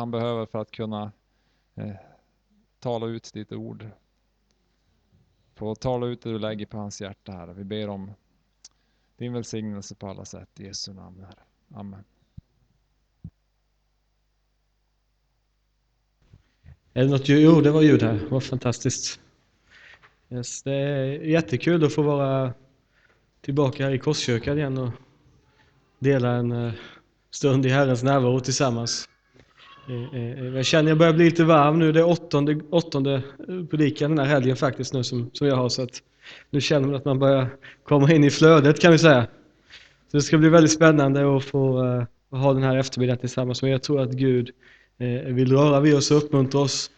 han behöver för att kunna eh, tala ut ditt ord. Få tala ut det du lägger på hans hjärta, Herre. Vi ber om din välsignelse på alla sätt. I Jesu namn, Herre. Amen. Är det något ljud? Jo, det var ljud här. Det var fantastiskt. Yes, det är jättekul att få vara tillbaka här i Korskyrkan igen och dela en eh, stund i Herrens närvaro tillsammans. Eh, eh, eh jag känner att jag börjar bli lite varm nu. Det är åttonde, åttonde predikan den här helgen faktiskt nu som, som jag har. Så att nu känner man att man börjar komma in i flödet kan vi säga. Så det ska bli väldigt spännande att få uh, ha den här eftermiddagen tillsammans. Men jag tror att Gud uh, vill röra vid oss och uppmuntra oss.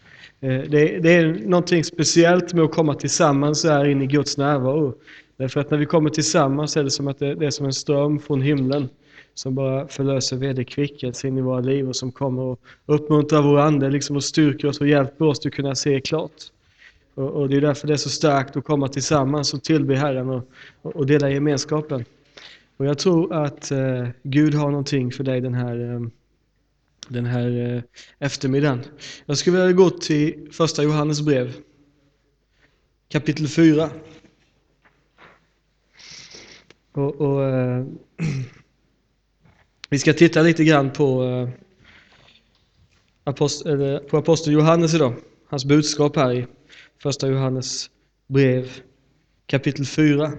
Uh, det, det, är någonting speciellt med att komma tillsammans här in i Guds närvaro. Därför att när vi kommer tillsammans är det som att det, det är som en ström från himlen som bara förlöser vederkvickelse in i våra liv och som kommer och uppmuntrar vår ande liksom och styrker oss och hjälper oss att kunna se klart. Och, och det är därför det är så starkt att komma tillsammans och tillbe Herren och, och dela gemenskapen. Och jag tror att eh, Gud har någonting för dig den här, eh, den här eh, eftermiddagen. Jag skulle vilja gå till första Johannes brev, kapitel 4. Och, och eh, Vi ska titta lite grann på, eh, apostel på aposteln Johannes idag. Hans budskap här i första Johannes brev kapitel 4.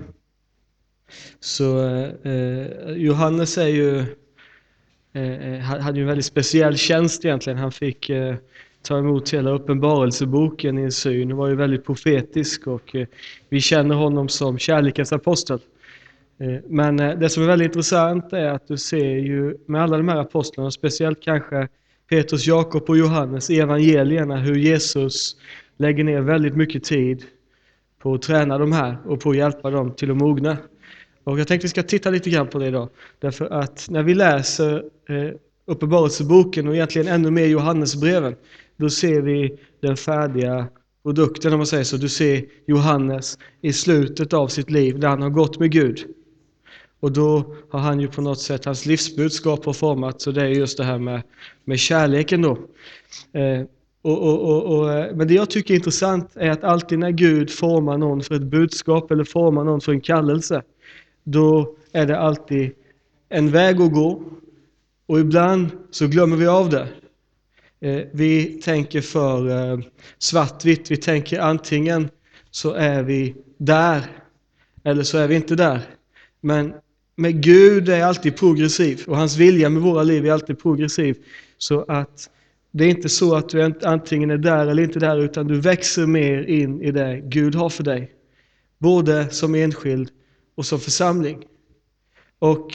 Så eh, eh, Johannes är ju, eh, eh hade ju en väldigt speciell tjänst egentligen. Han fick eh, ta emot hela uppenbarelseboken i en syn. Han var ju väldigt profetisk och eh, vi känner honom som kärlekens apostel. Eh, men eh, det som är väldigt intressant är att du ser ju med alla de här apostlarna, speciellt kanske Petrus, Jakob och Johannes i evangelierna, hur Jesus lägger ner väldigt mycket tid på att träna de här och på att hjälpa dem till att mogna. Och jag tänkte vi ska titta lite grann på det idag. Därför att när vi läser eh, Uppenbarelseboken och egentligen ännu mer Johannesbreven, då ser vi den färdiga produkten om man säger så. Du ser Johannes i slutet av sitt liv där han har gått med Gud. Och då har han ju på något sätt, hans livsbudskap har formats och det är just det här med, med kärleken då. Eh, och, och, och, eh, men det jag tycker är intressant är att alltid när Gud formar någon för ett budskap eller formar någon för en kallelse, då är det alltid en väg att gå. Och ibland så glömmer vi av det. Eh, vi tänker för eh, svartvitt, vi tänker antingen så är vi där eller så är vi inte där. Men men Gud är alltid progressiv och hans vilja med våra liv är alltid progressiv. Så att det är inte så att du antingen är där eller inte där utan du växer mer in i det Gud har för dig. Både som enskild och som församling. Och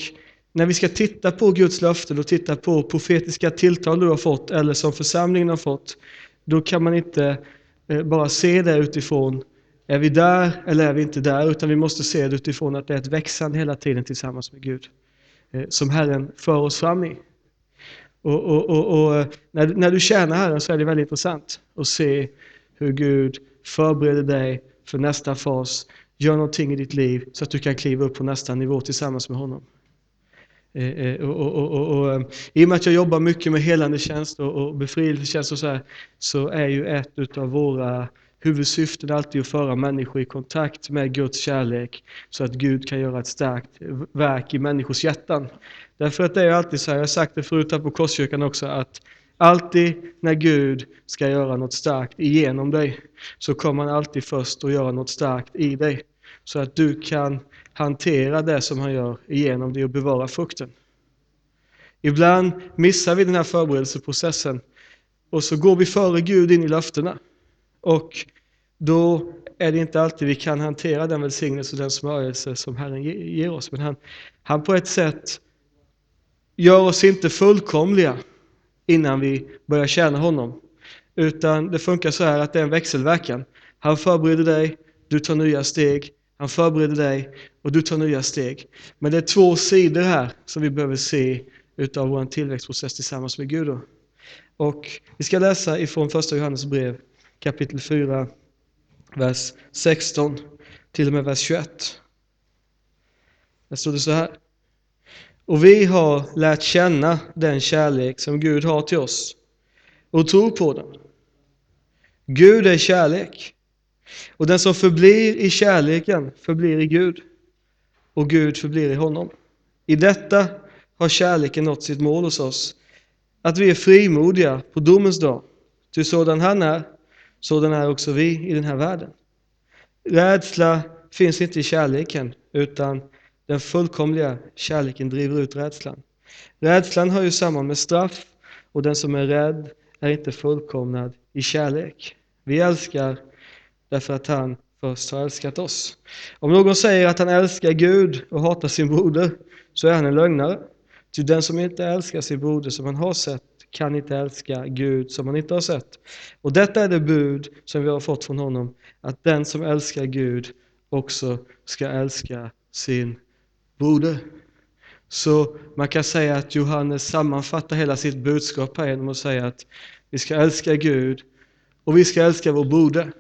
när vi ska titta på Guds löften och titta på profetiska tilltal du har fått eller som församlingen har fått, då kan man inte eh, bara se det utifrån är vi där eller är vi inte där? Utan vi måste se det utifrån att det är ett växande hela tiden tillsammans med Gud. Eh, som Herren för oss fram i. Och, och, och, och när, när, du tjänar Herren så är det väldigt intressant att se hur Gud förbereder dig för nästa fas. Gör någonting i ditt liv så att du kan kliva upp på nästa nivå tillsammans med honom. Eh, eh, och, och, och, och, I och med att jag jobbar mycket med helande tjänst och, och befrielsetjänst och så här, så är ju ett av våra Huvudsyftet är alltid att föra människor i kontakt med Guds kärlek så att Gud kan göra ett starkt verk i människors hjärtan. Därför att det är alltid så här, jag har sagt det förut här på Korskyrkan också, att alltid när Gud ska göra något starkt igenom dig så kommer han alltid först att göra något starkt i dig. Så att du kan hantera det som han gör igenom dig och bevara frukten. Ibland missar vi den här förberedelseprocessen och så går vi före Gud in i löftena. Och då är det inte alltid vi kan hantera den välsignelse och den smörjelse som Herren ger oss. Men han, han på ett sätt gör oss inte fullkomliga innan vi börjar tjäna honom. Utan det funkar så här att det är en växelverkan. Han förbereder dig, du tar nya steg. Han förbereder dig och du tar nya steg. Men det är två sidor här som vi behöver se utav vår tillväxtprocess tillsammans med Gud. Och vi ska läsa ifrån första Johannes brev kapitel 4, vers 16 till och med vers 21. Där står det så här. Och vi har lärt känna den kärlek som Gud har till oss. och tror på den. Gud är kärlek. Och den som förblir i kärleken förblir i Gud och Gud förblir i honom. I detta har kärleken nått sitt mål hos oss, att vi är frimodiga på domens dag. Ty sådan han är, sådan är också vi i den här världen. Rädsla finns inte i kärleken, utan den fullkomliga kärleken driver ut rädslan. Rädslan hör ju samman med straff och den som är rädd är inte fullkomnad i kärlek. Vi älskar därför att han först har älskat oss. Om någon säger att han älskar Gud och hatar sin broder så är han en lögnare. Ty den som inte älskar sin broder som han har sett kan inte älska Gud som han inte har sett. Och detta är det bud som vi har fått från honom, att den som älskar Gud också ska älska sin broder. Så man kan säga att Johannes sammanfattar hela sitt budskap här genom att säga att vi ska älska Gud och vi ska älska vår broder.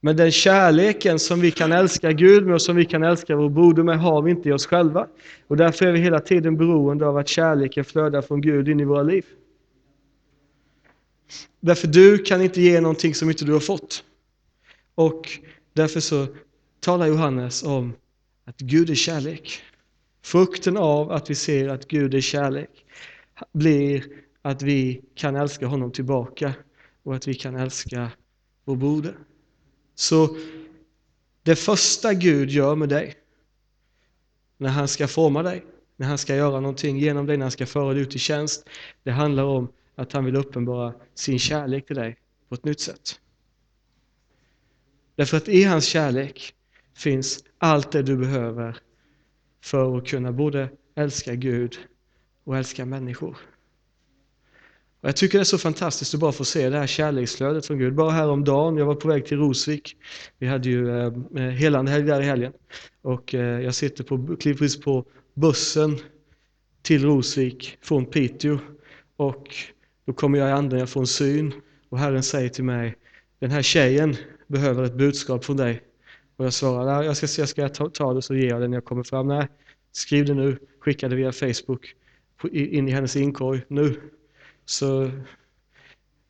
Men den kärleken som vi kan älska Gud med och som vi kan älska vår broder med har vi inte i oss själva. Och därför är vi hela tiden beroende av att kärleken flödar från Gud in i våra liv. Därför du kan inte ge någonting som inte du har fått. Och därför så talar Johannes om att Gud är kärlek. Frukten av att vi ser att Gud är kärlek blir att vi kan älska honom tillbaka och att vi kan älska vår broder. Så det första Gud gör med dig, när han ska forma dig, när han ska göra någonting genom dig, när han ska föra dig ut i tjänst, det handlar om att han vill uppenbara sin kärlek till dig på ett nytt sätt. Därför att i hans kärlek finns allt det du behöver för att kunna både älska Gud och älska människor. Och jag tycker det är så fantastiskt att bara få se det här kärleksflödet från Gud. Bara häromdagen, jag var på väg till Rosvik. Vi hade ju eh, helande helg där i helgen. Och eh, jag sitter på, kliver på bussen till Rosvik från Piteå. Och då kommer jag i anden, jag får en syn. Och Herren säger till mig, den här tjejen behöver ett budskap från dig. Och jag svarar, jag ska, jag ska ta, ta det så ger jag det när jag kommer fram. Nej, skriv det nu, skicka det via Facebook in i hennes inkorg nu. Så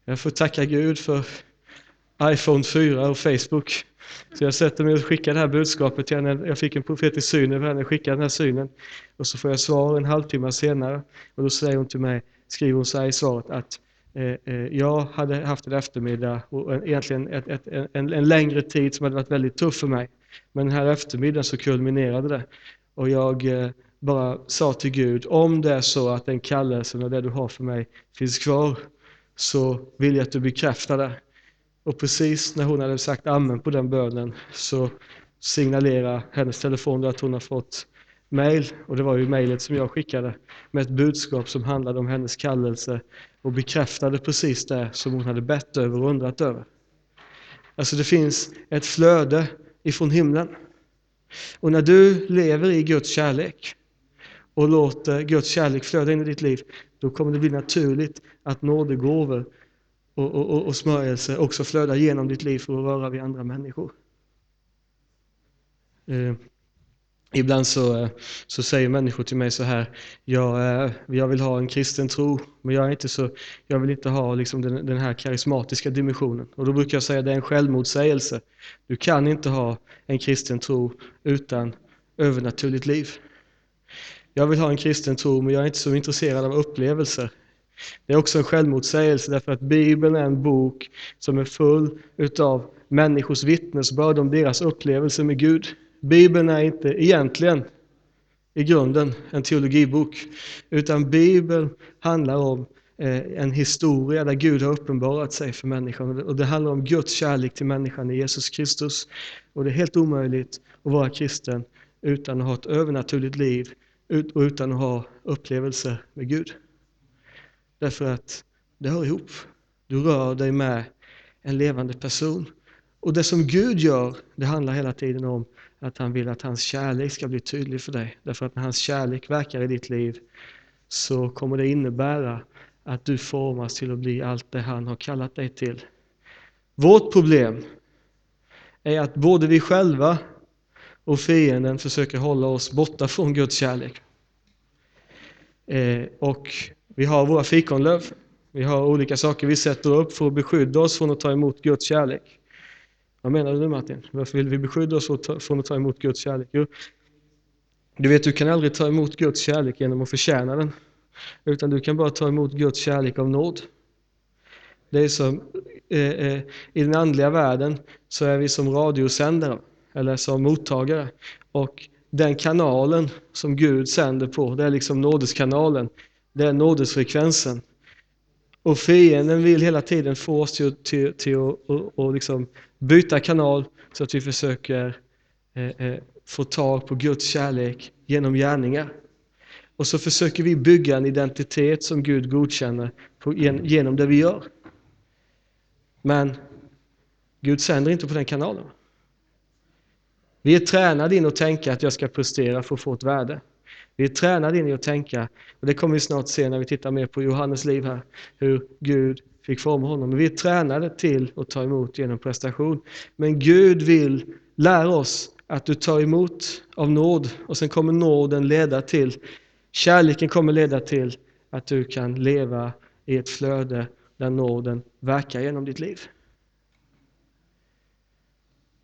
jag får tacka Gud för iPhone 4 och Facebook. Så jag sätter mig och skickar det här budskapet till henne. Jag fick en profetisk syn över henne, skickar den här synen. Och så får jag svar en halvtimme senare. Och då säger hon till mig, skriver hon så här i svaret att eh, eh, jag hade haft en eftermiddag och egentligen ett, ett, en, en längre tid som hade varit väldigt tuff för mig. Men den här eftermiddagen så kulminerade det. Och jag eh, bara sa till Gud, om det är så att den kallelsen och det du har för mig finns kvar, så vill jag att du bekräftar det. Och precis när hon hade sagt amen på den bönen så signalerar hennes telefon att hon har fått mail, och det var ju mejlet som jag skickade, med ett budskap som handlade om hennes kallelse och bekräftade precis det som hon hade bett över och undrat över. Alltså det finns ett flöde ifrån himlen. Och när du lever i Guds kärlek och låter Guds kärlek flöda in i ditt liv, då kommer det bli naturligt att nådegåvor och, och, och, och smörjelse också flödar genom ditt liv för att röra vid andra människor. Eh, Ibland så, eh, så säger människor till mig så här, jag, eh, jag vill ha en kristen tro, men jag, är inte så, jag vill inte ha liksom den, den här karismatiska dimensionen. Och då brukar jag säga att det är en självmotsägelse. Du kan inte ha en kristen tro utan övernaturligt liv. Jag vill ha en kristen tro, men jag är inte så intresserad av upplevelser. Det är också en självmotsägelse därför att Bibeln är en bok som är full utav människors vittnesbörd om deras upplevelser med Gud. Bibeln är inte egentligen i grunden en teologibok, utan Bibeln handlar om eh, en historia där Gud har uppenbarat sig för människan och det handlar om Guds kärlek till människan i Jesus Kristus. Och det är helt omöjligt att vara kristen utan att ha ett övernaturligt liv och utan att ha upplevelser med Gud. Därför att det hör ihop. Du rör dig med en levande person. Och det som Gud gör, det handlar hela tiden om att han vill att hans kärlek ska bli tydlig för dig. Därför att när hans kärlek verkar i ditt liv så kommer det innebära att du formas till att bli allt det han har kallat dig till. Vårt problem är att både vi själva och fienden försöker hålla oss borta från Guds kärlek. Eh, och vi har våra fikonlöv Vi har olika saker vi sätter upp för att beskydda oss från att ta emot Guds kärlek. Vad menar du nu Martin? Varför vill vi beskydda oss från att ta emot Guds kärlek? Jo, du vet, du kan aldrig ta emot Guds kärlek genom att förtjäna den. Utan du kan bara ta emot Guds kärlek av nåd. Det är som eh, eh, i den andliga världen så är vi som radiosändare eller som mottagare. Och den kanalen som Gud sänder på, det är liksom nådeskanalen. Det är nådesfrekvensen. Och fienden vill hela tiden få oss till, till, till att och, och liksom byta kanal så att vi försöker eh, eh, få tag på Guds kärlek genom gärningar. Och så försöker vi bygga en identitet som Gud godkänner på, genom det vi gör. Men Gud sänder inte på den kanalen. Vi är tränade in att tänka att jag ska prestera för att få ett värde. Vi är tränade in i att tänka, och det kommer vi snart se när vi tittar mer på Johannes liv här, hur Gud fick forma honom. Men vi är tränade till att ta emot genom prestation. Men Gud vill lära oss att du tar emot av nåd och sen kommer nåden leda till, kärleken kommer leda till att du kan leva i ett flöde där nåden verkar genom ditt liv.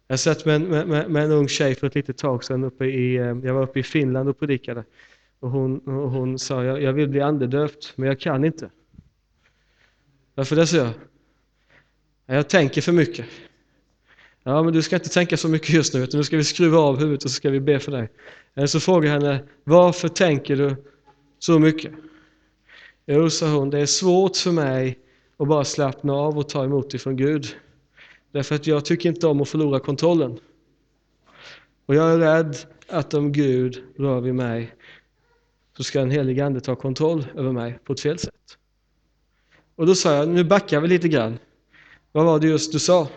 Jag satt med, med, med, en ung tjej för ett litet tag sedan uppe i, eh, jag var uppe i Finland och predikade. Och hon, och hon sa, jag, jag vill bli andedöpt, men jag kan inte. Varför det, säger jag? Jag tänker för mycket. Ja, men du ska inte tänka så mycket just nu, utan nu ska vi skruva av huvudet och så ska vi be för dig. Eller så frågar jag henne, varför tänker du så mycket? Jo, sa hon, det är svårt för mig att bara slappna av och ta emot ifrån Gud. Därför att jag tycker inte om att förlora kontrollen. Och jag är rädd att om Gud rör vid mig så ska den helige Ande ta kontroll över mig på ett fel sätt. Och då sa jag, nu backar vi lite grann. Vad var det just du sa?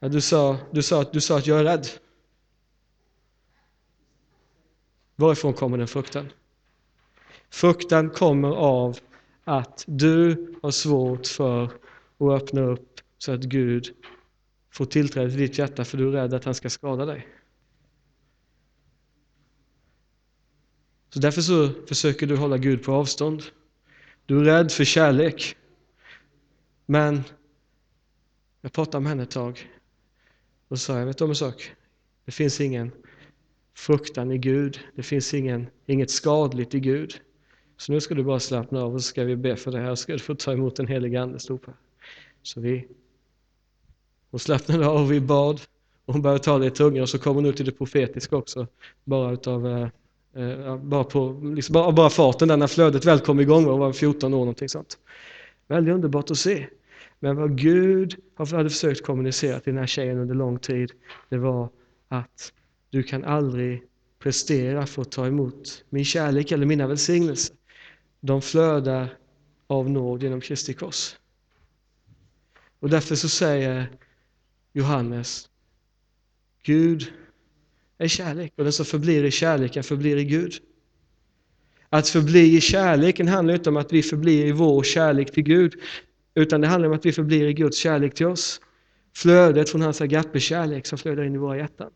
Ja, du, sa du, sa, du sa att jag är rädd. Varifrån kommer den fruktan? Fruktan kommer av att du har svårt för att öppna upp så att Gud får tillträde till ditt hjärta för du är rädd att han ska skada dig. Så därför så försöker du hålla Gud på avstånd. Du är rädd för kärlek. Men jag pratade med henne ett tag och sa, jag vet om en sak. Det finns ingen fruktan i Gud. Det finns ingen, inget skadligt i Gud. Så nu ska du bara slappna av och så ska vi be för det här. Ska du få ta emot den helige Ande. Så vi hon slappnade av, och vi bad och hon började tala i tunga och så kom hon ut i det profetiska också. Bara utav eh, eh, bara, på, liksom, bara, bara farten där när flödet väl kom igång, hon var 14 år någonting sånt. Väldigt underbart att se. Men vad Gud hade försökt kommunicera till den här tjejen under lång tid, det var att du kan aldrig prestera för att ta emot min kärlek eller mina välsignelser. De flödar av nåd genom Kristi kors. Och därför så säger Johannes. Gud är kärlek och den som förblir i kärleken förblir i Gud. Att förbli i kärleken handlar inte om att vi förblir i vår kärlek till Gud, utan det handlar om att vi förblir i Guds kärlek till oss. Flödet från hans agape-kärlek som flödar in i våra hjärtan.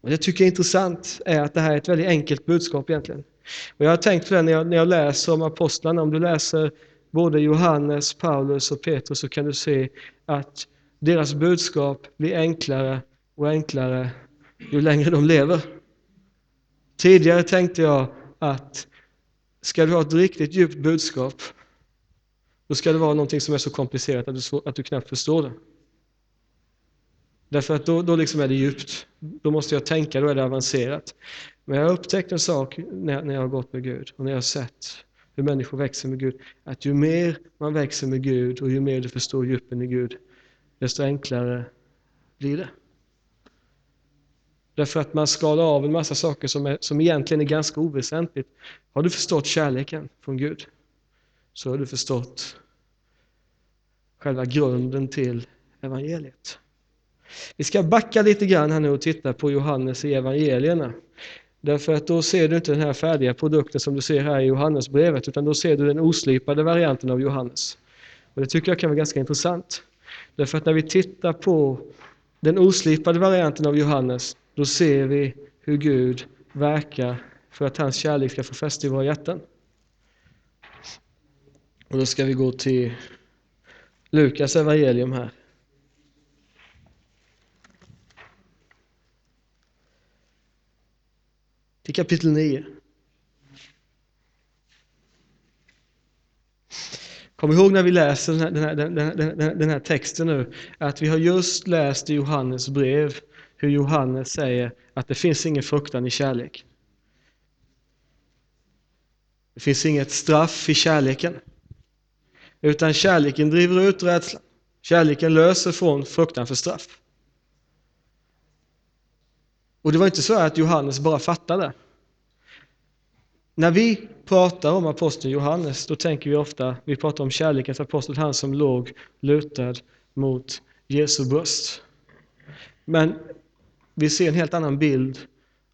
Och det tycker jag är intressant är att det här är ett väldigt enkelt budskap egentligen. Och jag har tänkt på det när jag, när jag läser om apostlarna, om du läser både Johannes, Paulus och Petrus så kan du se att deras budskap blir enklare och enklare ju längre de lever. Tidigare tänkte jag att ska du ha ett riktigt djupt budskap då ska det vara någonting som är så komplicerat att du, att du knappt förstår det. Därför att då, då liksom är det djupt. Då måste jag tänka, då är det avancerat. Men jag har upptäckt en sak när, när jag har gått med Gud och när jag har sett hur människor växer med Gud. Att ju mer man växer med Gud och ju mer du förstår djupen i Gud, desto enklare blir det. Därför att man skalar av en massa saker som, är, som egentligen är ganska oväsentligt. Har du förstått kärleken från Gud, så har du förstått själva grunden till evangeliet. Vi ska backa lite grann här nu och titta på Johannes i evangelierna. Därför att då ser du inte den här färdiga produkten som du ser här i Johannesbrevet, utan då ser du den oslipade varianten av Johannes. Och Det tycker jag kan vara ganska intressant. Därför att när vi tittar på den oslipade varianten av Johannes, då ser vi hur Gud verkar för att hans kärlek ska få fäste i våra hjärtan. Och då ska vi gå till Lukas evangelium här. Till kapitel 9. Kom ihåg när vi läser den här, den, här, den, den här, texten nu, att vi har just läst i Johannes brev hur Johannes säger att det finns ingen fruktan i kärlek. Det finns inget straff i kärleken. Utan kärleken driver ut rädslan. Kärleken löser från fruktan för straff. Och det var inte så att Johannes bara fattade. När vi pratar om aposteln Johannes, då tänker vi ofta, vi pratar om kärlekens apostel, han som låg lutad mot Jesu bröst. Men vi ser en helt annan bild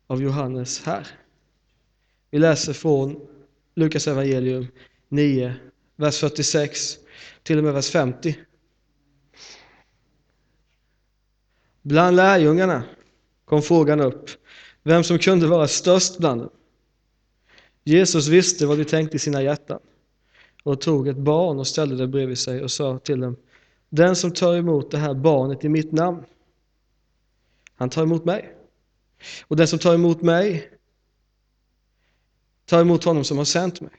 av Johannes här. Vi läser från Lukas evangelium 9, vers 46 till och med vers 50. Bland lärjungarna kom frågan upp vem som kunde vara störst bland dem. Jesus visste vad de tänkte i sina hjärtan och tog ett barn och ställde det bredvid sig och sa till dem Den som tar emot det här barnet i mitt namn, han tar emot mig. Och den som tar emot mig tar emot honom som har sänt mig.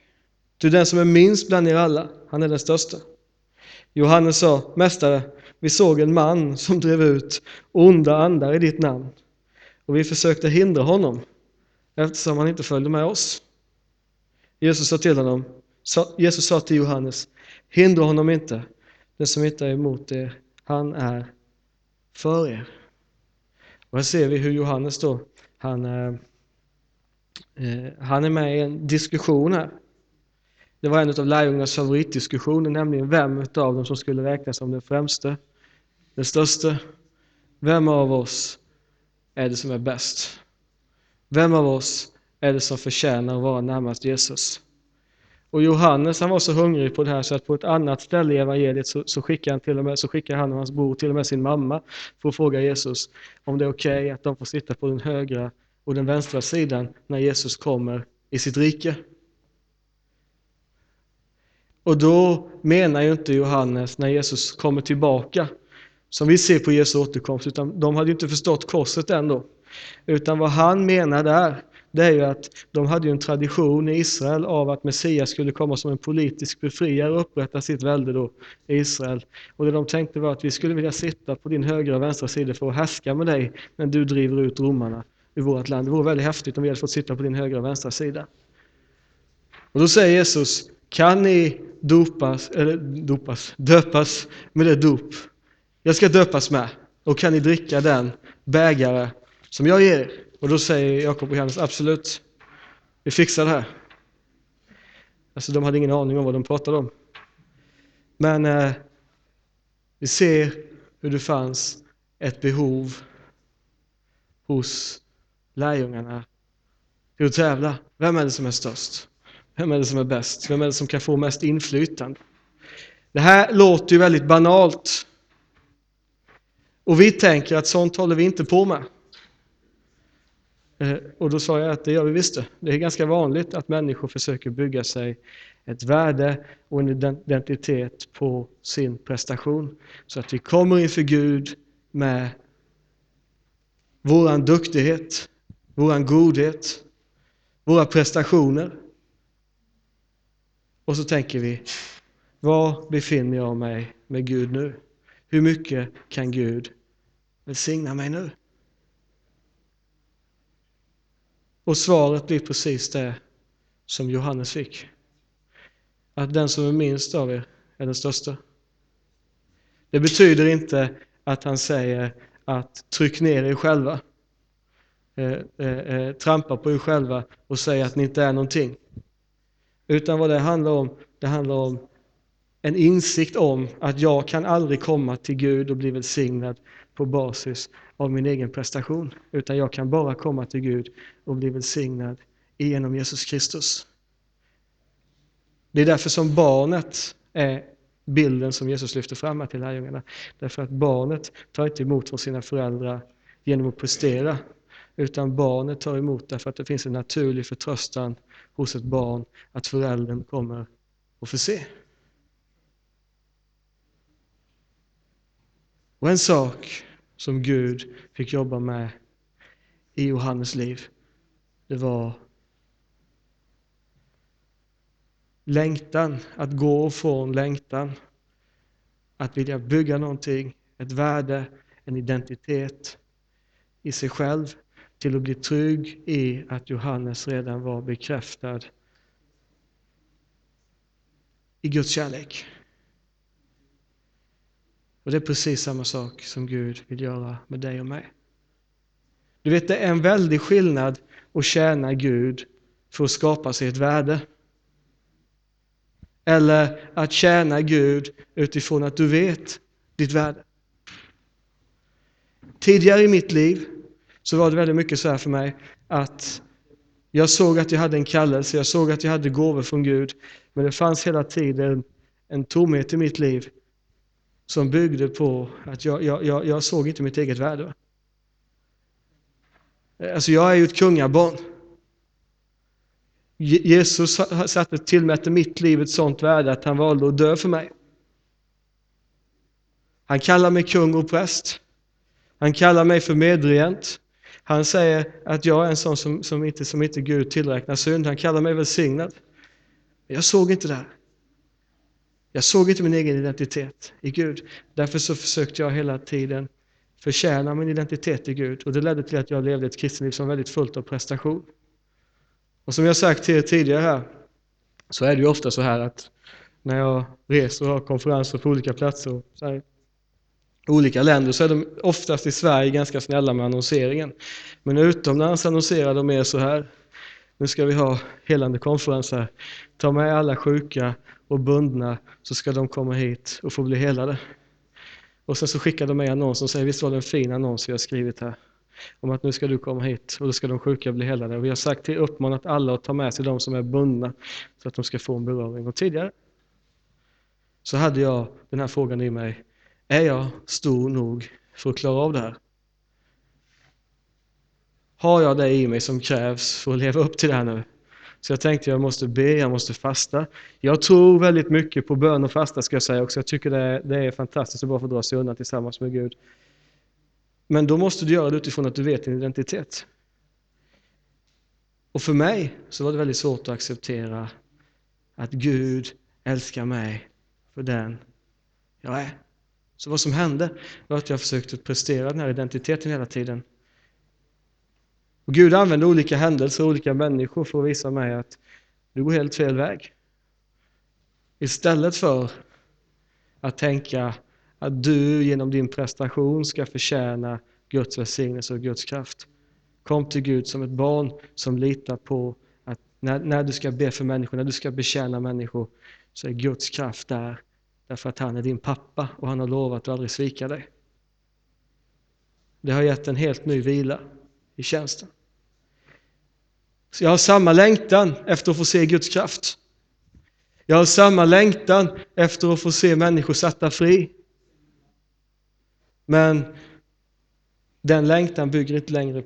Ty den som är minst bland er alla, han är den största. Johannes sa, Mästare, vi såg en man som drev ut onda andar i ditt namn och vi försökte hindra honom eftersom han inte följde med oss. Jesus sa till honom, Jesus sa till Johannes, hindra honom inte, den som inte är emot er, han är för er. Och här ser vi hur Johannes då, han, eh, han är med i en diskussion här. Det var en av lärjungarnas favoritdiskussioner, nämligen vem av dem som skulle räknas som den främste, den största. Vem av oss är det som är bäst? Vem av oss är det som förtjänar att vara närmast Jesus? Och Johannes han var så hungrig på det här så att på ett annat ställe i evangeliet så, så skickar han till och med, så skickar han och hans bror, till och med sin mamma, för att fråga Jesus om det är okej okay att de får sitta på den högra och den vänstra sidan när Jesus kommer i sitt rike. Och då menar ju inte Johannes när Jesus kommer tillbaka, som vi ser på Jesu återkomst, utan de hade ju inte förstått korset ändå. Utan vad han menar där, det är ju att de hade ju en tradition i Israel av att Messias skulle komma som en politisk befriare och upprätta sitt välde då i Israel. Och det de tänkte var att vi skulle vilja sitta på din högra och vänstra sida för att härska med dig när du driver ut romarna ur vårt land. Det vore väldigt häftigt om vi hade fått sitta på din högra och vänstra sida. Och då säger Jesus, kan ni dopas, eller dopas, döpas med det dop jag ska döpas med? Och kan ni dricka den bägare som jag ger er? Och då säger Jakob och Johannes, absolut, vi fixar det här. Alltså de hade ingen aning om vad de pratade om. Men eh, vi ser hur det fanns ett behov hos lärjungarna till att tävla. Vem är det som är störst? Vem är det som är bäst? Vem är det som kan få mest inflytande? Det här låter ju väldigt banalt. Och vi tänker att sånt håller vi inte på med. Eh, och då sa jag att det gör vi visst det. är ganska vanligt att människor försöker bygga sig ett värde och en identitet på sin prestation. Så att vi kommer inför Gud med våran duktighet, våran godhet, våra prestationer. Och så tänker vi, var befinner jag mig med Gud nu? Hur mycket kan Gud välsigna mig nu? Och svaret blir precis det som Johannes fick. Att den som är minst av er är den största. Det betyder inte att han säger att tryck ner er själva. Eh, eh, eh, trampa på er själva och säga att ni inte är någonting. Utan vad det handlar om, det handlar om en insikt om att jag kan aldrig komma till Gud och bli välsignad på basis av min egen prestation, utan jag kan bara komma till Gud och bli välsignad genom Jesus Kristus. Det är därför som barnet är bilden som Jesus lyfter fram här till lärjungarna. Därför att barnet tar inte emot från sina föräldrar genom att prestera, utan barnet tar emot därför att det finns en naturlig förtröstan hos ett barn att föräldern kommer och får se. Och en sak som Gud fick jobba med i Johannes liv, det var längtan, att gå från längtan, att vilja bygga någonting, ett värde, en identitet i sig själv, till att bli trygg i att Johannes redan var bekräftad i Guds kärlek. Och det är precis samma sak som Gud vill göra med dig och mig. Du vet, det är en väldig skillnad att tjäna Gud för att skapa sig ett värde. Eller att tjäna Gud utifrån att du vet ditt värde. Tidigare i mitt liv så var det väldigt mycket så här för mig att jag såg att jag hade en kallelse, jag såg att jag hade gåvor från Gud, men det fanns hela tiden en tomhet i mitt liv som byggde på att jag, jag, jag, jag såg inte mitt eget värde. Alltså jag är ju ett kungabarn. Jesus satte tillmätte mitt liv ett sånt värde att han valde att dö för mig. Han kallar mig kung och präst. Han kallar mig för medregent. Han säger att jag är en sån som, som, inte, som inte Gud tillräknar synd. Han kallar mig välsignad. Jag såg inte det här. Jag såg inte min egen identitet i Gud. Därför så försökte jag hela tiden förtjäna min identitet i Gud. Och det ledde till att jag levde ett kristenliv som var väldigt fullt av prestation. Och som jag sagt till er tidigare här, så är det ju ofta så här att när jag reser och har konferenser på olika platser, så här, olika länder, så är de oftast i Sverige ganska snälla med annonseringen. Men utomlands annonserar de mer så här. Nu ska vi ha helande konferens här. Ta med alla sjuka och bundna så ska de komma hit och få bli helade. Och sen så skickar de mig annons och säger, visst var det en fin annons vi har skrivit här? Om att nu ska du komma hit och då ska de sjuka bli helade. Och vi har sagt till, uppmanat alla att ta med sig de som är bundna så att de ska få en beröring. Och tidigare så hade jag den här frågan i mig, är jag stor nog för att klara av det här? Har jag det i mig som krävs för att leva upp till det här nu? Så jag tänkte jag måste be, jag måste fasta. Jag tror väldigt mycket på bön och fasta ska jag säga också. Jag tycker det är, det är fantastiskt att bara få dra sig undan tillsammans med Gud. Men då måste du göra det utifrån att du vet din identitet. Och för mig så var det väldigt svårt att acceptera att Gud älskar mig för den jag är. Så vad som hände var att jag försökte prestera den här identiteten hela tiden. Och Gud använder olika händelser och olika människor för att visa mig att du går helt fel väg. Istället för att tänka att du genom din prestation ska förtjäna Guds välsignelse och Guds kraft. Kom till Gud som ett barn som litar på att när, när du ska be för människor, när du ska betjäna människor, så är Guds kraft där. Därför att han är din pappa och han har lovat att aldrig svika dig. Det har gett en helt ny vila i tjänsten. Så jag har samma längtan efter att få se Guds kraft. Jag har samma längtan efter att få se människor satta fri. Men den längtan bygger inte längre,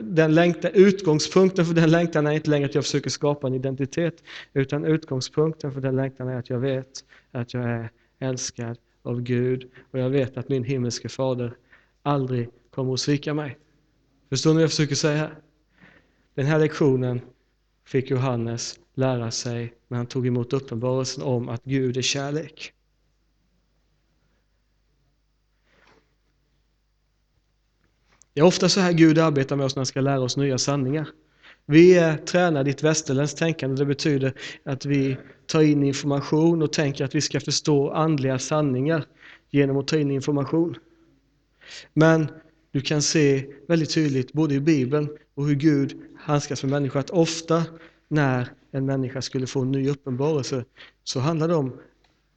den längtan, utgångspunkten för den längtan är inte längre att jag försöker skapa en identitet, utan utgångspunkten för den längtan är att jag vet att jag är älskad av Gud och jag vet att min himmelske fader aldrig kommer att svika mig. Förstår ni vad jag försöker säga? Den här lektionen fick Johannes lära sig när han tog emot uppenbarelsen om att Gud är kärlek. Det är ofta så här Gud arbetar med oss när han ska lära oss nya sanningar. Vi är tränade i ett västerländskt tänkande. Det betyder att vi tar in information och tänker att vi ska förstå andliga sanningar genom att ta in information. Men du kan se väldigt tydligt både i Bibeln och hur Gud handskas med människor att ofta när en människa skulle få en ny uppenbarelse så handlar det om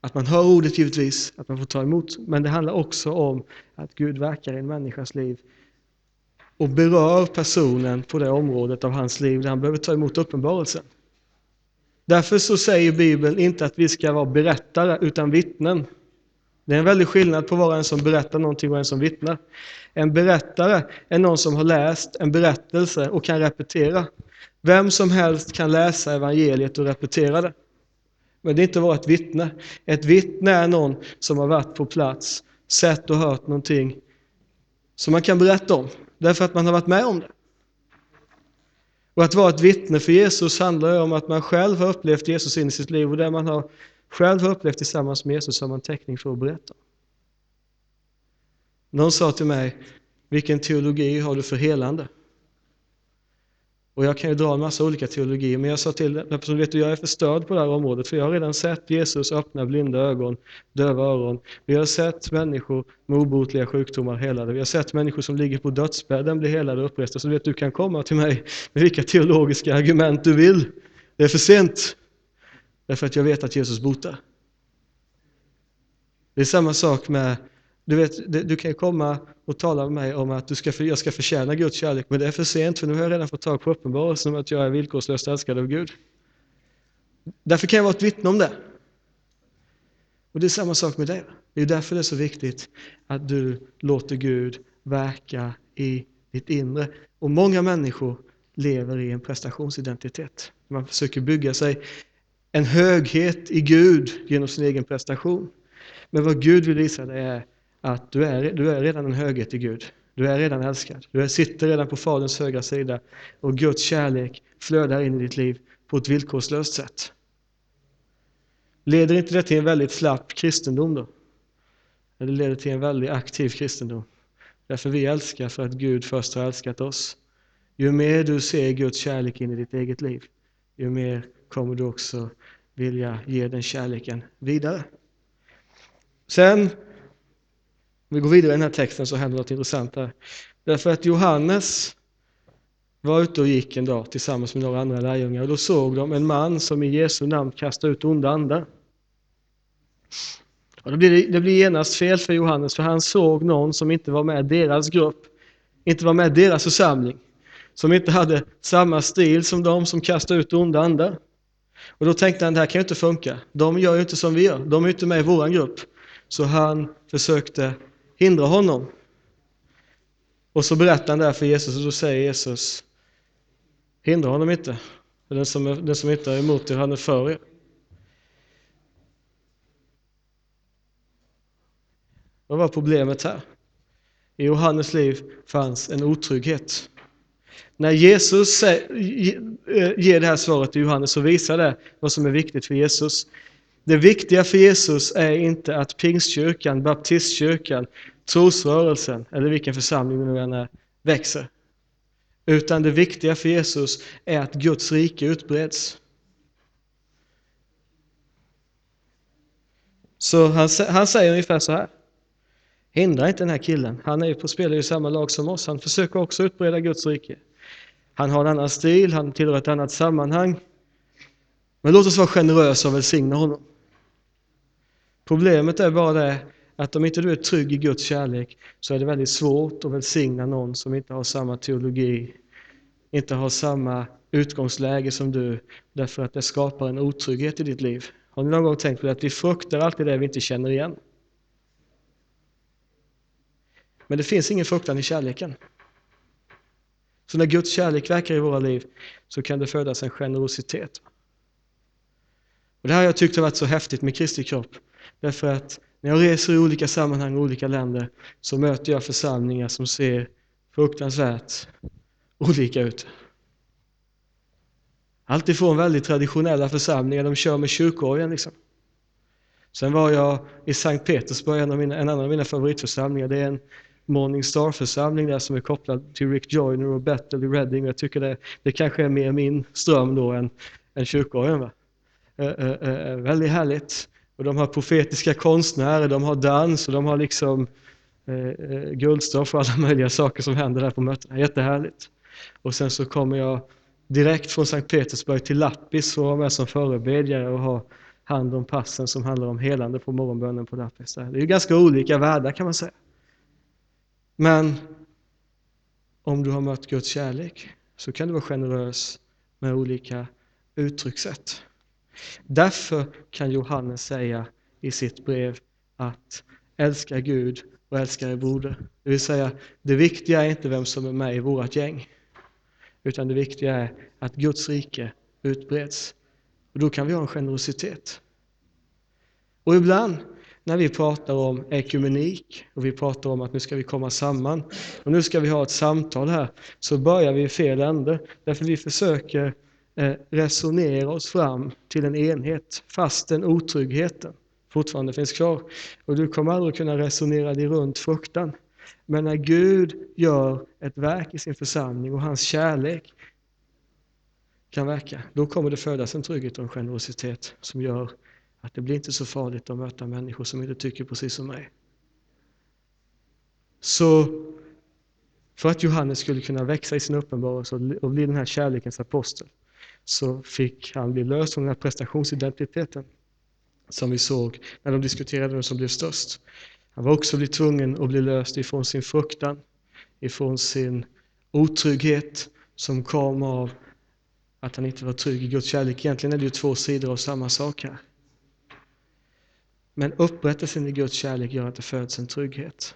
att man hör ordet givetvis, att man får ta emot, men det handlar också om att Gud verkar i en människas liv och berör personen på det området av hans liv där han behöver ta emot uppenbarelsen. Därför så säger Bibeln inte att vi ska vara berättare utan vittnen. Det är en väldig skillnad på att vara en som berättar någonting och en som vittnar. En berättare är någon som har läst en berättelse och kan repetera. Vem som helst kan läsa evangeliet och repetera det. Men det är inte att vara ett vittne. Ett vittne är någon som har varit på plats, sett och hört någonting som man kan berätta om, därför att man har varit med om det. Och att vara ett vittne för Jesus handlar om att man själv har upplevt Jesus in i sitt liv och det man har själv har upplevt tillsammans med Jesus har man täckning för att berätta. Någon sa till mig, vilken teologi har du för helande? Och jag kan ju dra en massa olika teologier, men jag sa till den personen, vet du, jag är förstörd på det här området, för jag har redan sett Jesus öppna blinda ögon, döva öron. Vi har sett människor med obotliga sjukdomar helade. Vi har sett människor som ligger på dödsbädden bli helade och uppresta. Så du vet, du kan komma till mig med vilka teologiska argument du vill. Det är för sent. Därför att jag vet att Jesus botar. Det är samma sak med du, vet, du kan komma och tala med mig om att du ska, jag ska förtjäna Guds kärlek, men det är för sent för nu har jag redan fått tag på uppenbarelsen om att jag är villkorslöst älskad av Gud. Därför kan jag vara ett vittne om det. Och det är samma sak med dig. Det är därför det är så viktigt att du låter Gud verka i ditt inre. Och många människor lever i en prestationsidentitet. Man försöker bygga sig en höghet i Gud genom sin egen prestation. Men vad Gud vill visa dig är att du är, du är redan en höghet i Gud. Du är redan älskad. Du sitter redan på Faderns högra sida och Guds kärlek flödar in i ditt liv på ett villkorslöst sätt. Leder inte det till en väldigt slapp kristendom då? Det leder till en väldigt aktiv kristendom? Därför vi älskar för att Gud först har älskat oss. Ju mer du ser Guds kärlek in i ditt eget liv, ju mer kommer du också vilja ge den kärleken vidare. Sen om vi går vidare i den här texten så händer något intressant här. Därför att Johannes var ute och gick en dag tillsammans med några andra lärjungar och då såg de en man som i Jesu namn kastade ut onda andar. Och det, blir, det blir genast fel för Johannes för han såg någon som inte var med deras grupp, inte var med deras församling, som inte hade samma stil som de som kastade ut onda andar. Och då tänkte han, det här kan ju inte funka. De gör ju inte som vi gör, de är ju inte med i vår grupp. Så han försökte hindra honom. Och så berättar han det här för Jesus och då säger Jesus, hindra honom inte. Den som, är, den som inte är emot er, han är för er. Vad var problemet här? I Johannes liv fanns en otrygghet. När Jesus eh, ger det här svaret till Johannes så visar det vad som är viktigt för Jesus. Det viktiga för Jesus är inte att Pingstkyrkan, Baptistkyrkan, trosrörelsen eller vilken församling det nu än är växer. Utan det viktiga för Jesus är att Guds rike utbreds. Så han, han säger ungefär så här. Hindra inte den här killen. Han är ju på spelar i samma lag som oss. Han försöker också utbreda Guds rike. Han har en annan stil, han tillhör ett annat sammanhang. Men låt oss vara generösa och välsigna honom. Problemet är bara det att om inte du är trygg i Guds kärlek så är det väldigt svårt att välsigna någon som inte har samma teologi, inte har samma utgångsläge som du, därför att det skapar en otrygghet i ditt liv. Har ni någon gång tänkt på det? Att vi fruktar alltid det vi inte känner igen. Men det finns ingen fruktan i kärleken. Så när Guds kärlek verkar i våra liv så kan det födas en generositet. Och Det här har jag tyckt har varit så häftigt med Kristi kropp. Därför att när jag reser i olika sammanhang och olika länder så möter jag församlingar som ser fruktansvärt olika ut. Alltifrån väldigt traditionella församlingar, de kör med kyrkorgen liksom. Sen var jag i Sankt Petersburg, en, av mina, en annan av mina favoritförsamlingar. Det är en Morning Star-församling där som är kopplad till Rick Joyner och Bethel i Reading. Jag tycker det, det kanske är mer min ström då än, än kyrkorgen. Va? Eh, eh, eh, väldigt härligt. Och de har profetiska konstnärer, de har dans och de har liksom eh, eh guldstoff och alla möjliga saker som händer där på mötena. Jättehärligt. Och sen så kommer jag direkt från Sankt Petersburg till Lappis och vara med som förebedjare och ha hand om passen som handlar om helande på morgonbönen på Lappis. Det är ju ganska olika världar kan man säga. Men om du har mött Guds kärlek så kan du vara generös med olika uttryckssätt. Därför kan Johannes säga i sitt brev att älska Gud och älska er broder. Det vill säga, det viktiga är inte vem som är med i vårt gäng. Utan det viktiga är att Guds rike utbreds. Och då kan vi ha en generositet. Och ibland när vi pratar om ekumenik och vi pratar om att nu ska vi komma samman och nu ska vi ha ett samtal här, så börjar vi i fel ände. Därför vi försöker eh, resonera oss fram till en enhet fastän otryggheten fortfarande finns kvar. Och du kommer aldrig kunna resonera dig runt fruktan. Men när Gud gör ett verk i sin församling och hans kärlek kan verka, då kommer det födas en trygghet och en generositet som gör att det blir inte så farligt att möta människor som inte tycker precis som mig. Så för att Johannes skulle kunna växa i sin uppenbarelse och bli den här kärlekens apostel så fick han bli löst från den här prestationsidentiteten som vi såg när de diskuterade vem som blev störst. Han var också bli tvungen att bli löst ifrån sin fruktan, ifrån sin otrygghet som kom av att han inte var trygg i Guds kärlek. Egentligen är det ju två sidor av samma sak här. Men upprättelsen i Guds kärlek gör att det föds en trygghet.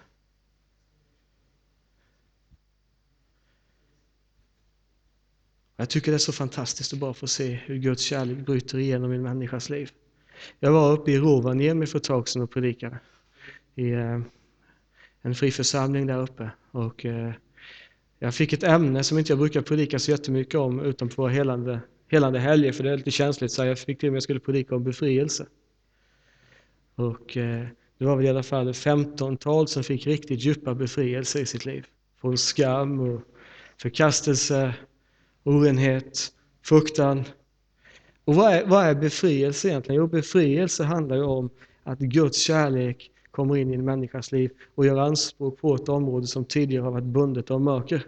Jag tycker det är så fantastiskt att bara få se hur Guds kärlek bryter igenom i en människas liv. Jag var uppe i Rovaniemi för ett tag sedan och predikade i eh, en fri församling där uppe. Och eh, jag fick ett ämne som inte jag brukar predika så jättemycket om utom på helande, helande helger, för det är lite känsligt, så jag fick till och med jag skulle predika om befrielse. Och eh, det var väl i alla fall 15-tal som fick riktigt djupa befrielser i sitt liv. Från skam och förkastelse, orenhet, fruktan. Och vad är, vad är befrielse egentligen? Jo, befrielse handlar ju om att Guds kärlek kommer in i en människas liv och gör anspråk på ett område som tidigare har varit bundet av mörker.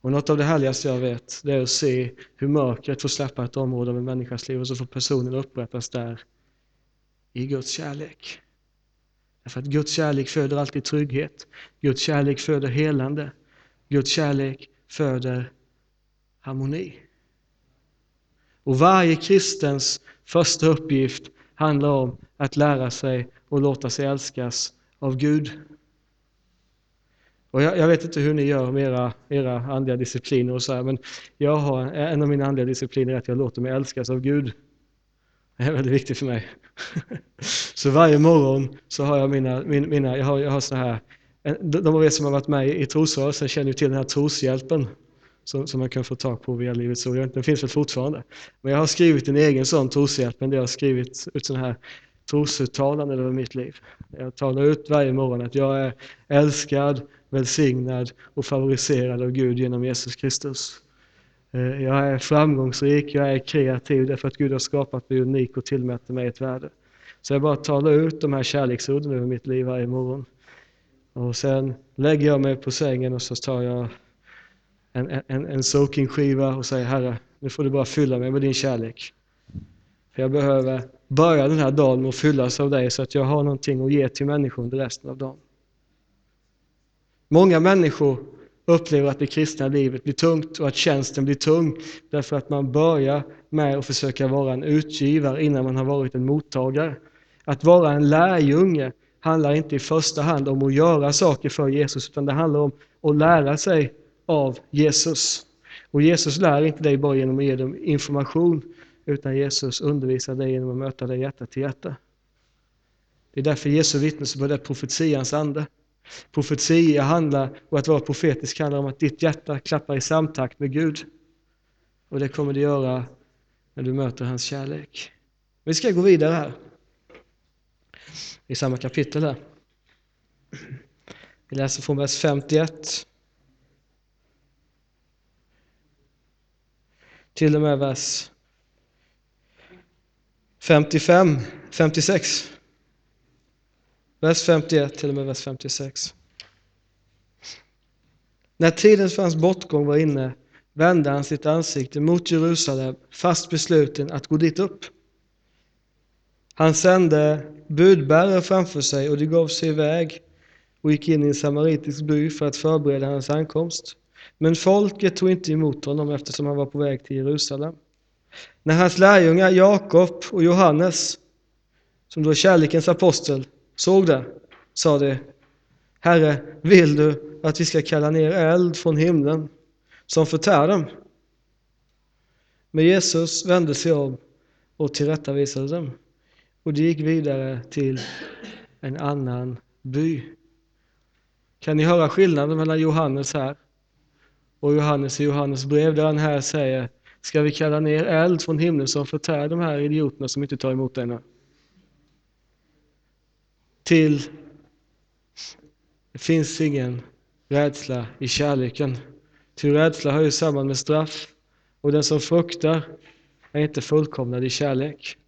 Och något av det härligaste jag vet, det är att se hur mörkret får släppa ett område av en människas liv och så får personen upprättas där i Guds kärlek. Därför att Guds kärlek föder alltid trygghet. Guds kärlek föder helande. Guds kärlek föder harmoni. Och varje kristens första uppgift handlar om att lära sig och låta sig älskas av Gud. Och jag, jag, vet inte hur ni gör med era, era andliga discipliner och så här, men jag har, en av mina andliga discipliner är att jag låter mig älskas av Gud. Det är väldigt viktigt för mig. Så varje morgon så har jag mina, mina jag har, jag har såna här, de av er som har varit med i trosrörelsen känner ju till den här troshjälpen som, som man kan få tag på via Livets Ord. Den finns väl fortfarande. Men jag har skrivit en egen sån troshjälp, men det har skrivit ut sådana här trosuttalanden över mitt liv. Jag talar ut varje morgon att jag är älskad, välsignad och favoriserad av Gud genom Jesus Kristus. Eh, jag är framgångsrik, jag är kreativ därför att Gud har skapat mig unik och tillmäter mig ett värde. Så jag bara talar ut de här kärleksorden över mitt liv varje morgon. Och sen lägger jag mig på sängen och så tar jag en, en, en soakingskiva och säger Herre, nu får du bara fylla mig med din kärlek. För jag behöver börja den här dagen med att fyllas av dig så att jag har någonting att ge till människor under resten av dagen. Många människor upplever att det kristna livet blir tungt och att tjänsten blir tung därför att man börjar med att försöka vara en utgivare innan man har varit en mottagare. Att vara en lärjunge handlar inte i första hand om att göra saker för Jesus utan det handlar om att lära sig av Jesus. Och Jesus lär inte dig bara genom att ge dem information utan Jesus undervisar dig genom att möta dig hjärta till hjärta. Det är därför Jesu vittnesbörd är profetians ande. Profetia handlar, och att vara profetisk handlar om att ditt hjärta klappar i samtakt med Gud. Och det kommer det göra när du möter hans kärlek. Vi ska gå vidare här. I samma kapitel här. Vi läser från vers 51 till och med vers 55, 56. Vers 51 till och med vers 56. När tiden för hans bortgång var inne vände han sitt ansikte mot Jerusalem fast besluten att gå dit upp. Han sände budbärare framför sig och de gav sig iväg och gick in i en samaritisk by för att förbereda hans ankomst. Men folket tog inte emot honom eftersom han var på väg till Jerusalem. När hans lärjungar Jakob och Johannes, som då är kärlekens apostel, såg det sa de Herre, vill du att vi ska kalla ner eld från himlen som förtär dem? Men Jesus vände sig om och tillrättavisade dem och de gick vidare till en annan by. Kan ni höra skillnaden mellan Johannes här och Johannes i Johannes brev där han här säger Ska vi kalla ner eld från himlen som förtär de här idioterna som inte tar emot dig nu? Till det finns ingen rädsla i kärleken. Till rädsla hör ju samman med straff och den som fruktar är inte fullkomnad i kärlek.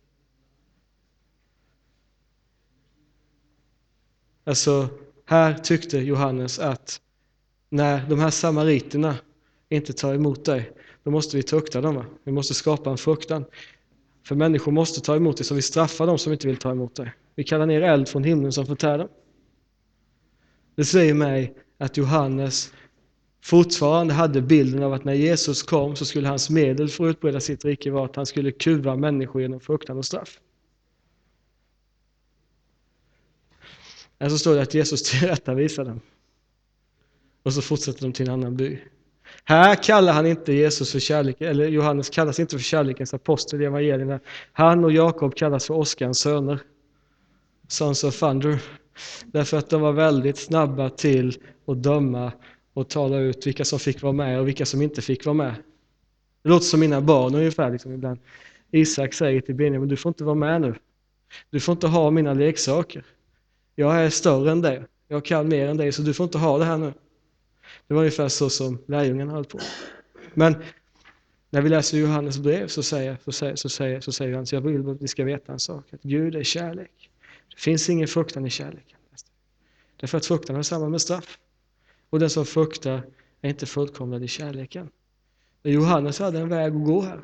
Alltså, här tyckte Johannes att när de här samariterna inte tar emot dig, då måste vi tukta dem. Va? Vi måste skapa en fruktan. För människor måste ta emot dig, så vi straffar dem som inte vill ta emot dig. Vi kallar ner eld från himlen som förtär dem. Det säger mig att Johannes fortfarande hade bilden av att när Jesus kom så skulle hans medel för att utbreda sitt rike vara att han skulle kuva människor genom fruktan och straff. Här så står det att Jesus tillrättavisar dem. Och så fortsätter de till en annan by. Här kallar han inte Jesus för kärlek, eller Johannes kallas inte för kärlekens apostel i evangelierna. Han och Jakob kallas för åskans söner. Sons of Thunder. Därför att de var väldigt snabba till att döma och tala ut vilka som fick vara med och vilka som inte fick vara med. Det låter som mina barn ungefär liksom ibland. Isak säger till Benjamin, du får inte vara med nu. Du får inte ha mina leksaker. Jag är större än dig. Jag kan mer än dig, så du får inte ha det här nu. Det var ungefär så som lärjungarna höll på. Men när vi läser Johannes brev så säger, så säger, så säger, så säger han, så jag vill att ni ska veta en sak, att Gud är kärlek. Det finns ingen fruktan i kärleken. Därför att fruktan har samma med straff. Och den som fruktar är inte fullkomnad i kärleken. Men Johannes hade en väg att gå här.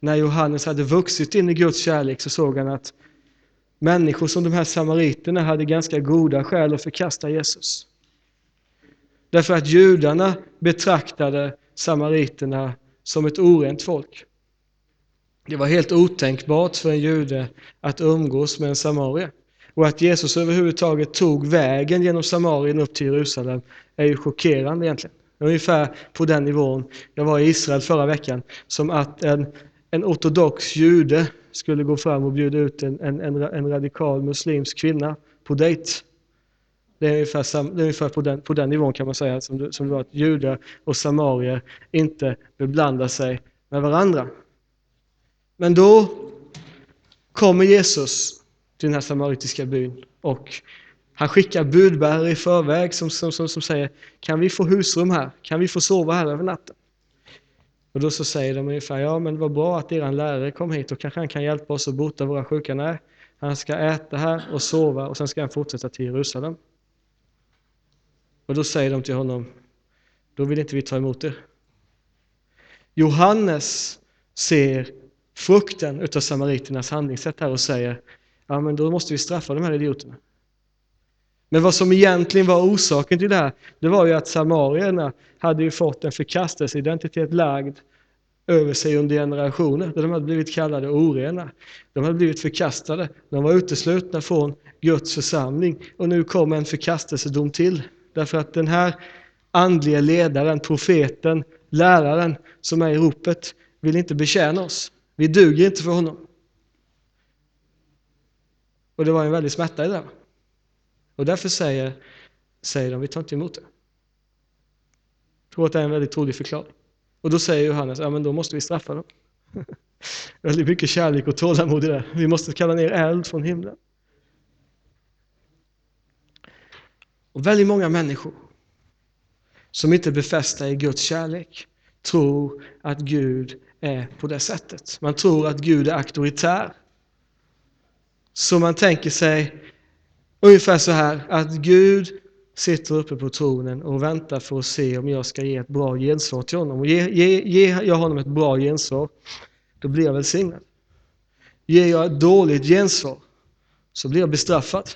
När Johannes hade vuxit in i Guds kärlek så såg han att människor som de här samariterna hade ganska goda skäl att förkasta Jesus. Därför att judarna betraktade samariterna som ett orent folk. Det var helt otänkbart för en jude att umgås med en samarier. Och att Jesus överhuvudtaget tog vägen genom Samarien upp till Jerusalem är ju chockerande egentligen. Ungefär på den nivån. Jag var i Israel förra veckan, som att en, en ortodox jude skulle gå fram och bjuda ut en, en, en, en radikal muslimsk kvinna på dejt. Det är ungefär, sam, det är ungefär på, den, på den nivån kan man säga, som, som det var att judar och samarier inte beblandar sig med varandra. Men då kommer Jesus till den här samaritiska byn och han skickar budbärare i förväg som, som, som, som säger Kan vi få husrum här? Kan vi få sova här över natten? Och då så säger de ungefär Ja men vad bra att eran lärare kom hit och kanske han kan hjälpa oss att bota våra sjuka. Nej, han ska äta här och sova och sen ska han fortsätta till Jerusalem. Och då säger de till honom Då vill inte vi ta emot er. Johannes ser frukten utav samariternas handlingssätt här och säger ja men då måste vi straffa de här idioterna. Men vad som egentligen var orsaken till det här, det var ju att samarierna hade ju fått en förkastelseidentitet lagd över sig under generationer, där de hade blivit kallade orena. De hade blivit förkastade, de var uteslutna från Guds församling och nu kom en förkastelsedom till. Därför att den här andliga ledaren, profeten, läraren som är i ropet vill inte betjäna oss. Vi duger inte för honom. Och det var en väldig smärta i det. Och därför säger, säger de, vi tar inte emot det. Jag tror att det är en väldigt trolig förklaring. Och då säger Johannes, ja men då måste vi straffa dem. väldigt mycket kärlek och tålamod i det. Vi måste kalla ner eld från himlen. Och väldigt många människor som inte är befästa i Guds kärlek tror att Gud är på det sättet. Man tror att Gud är auktoritär. Så man tänker sig ungefär så här att Gud sitter uppe på tronen och väntar för att se om jag ska ge ett bra gensvar till honom. Och ge, ge, ger jag honom ett bra gensvar, då blir jag välsignad. Ger jag ett dåligt gensvar, så blir jag bestraffad.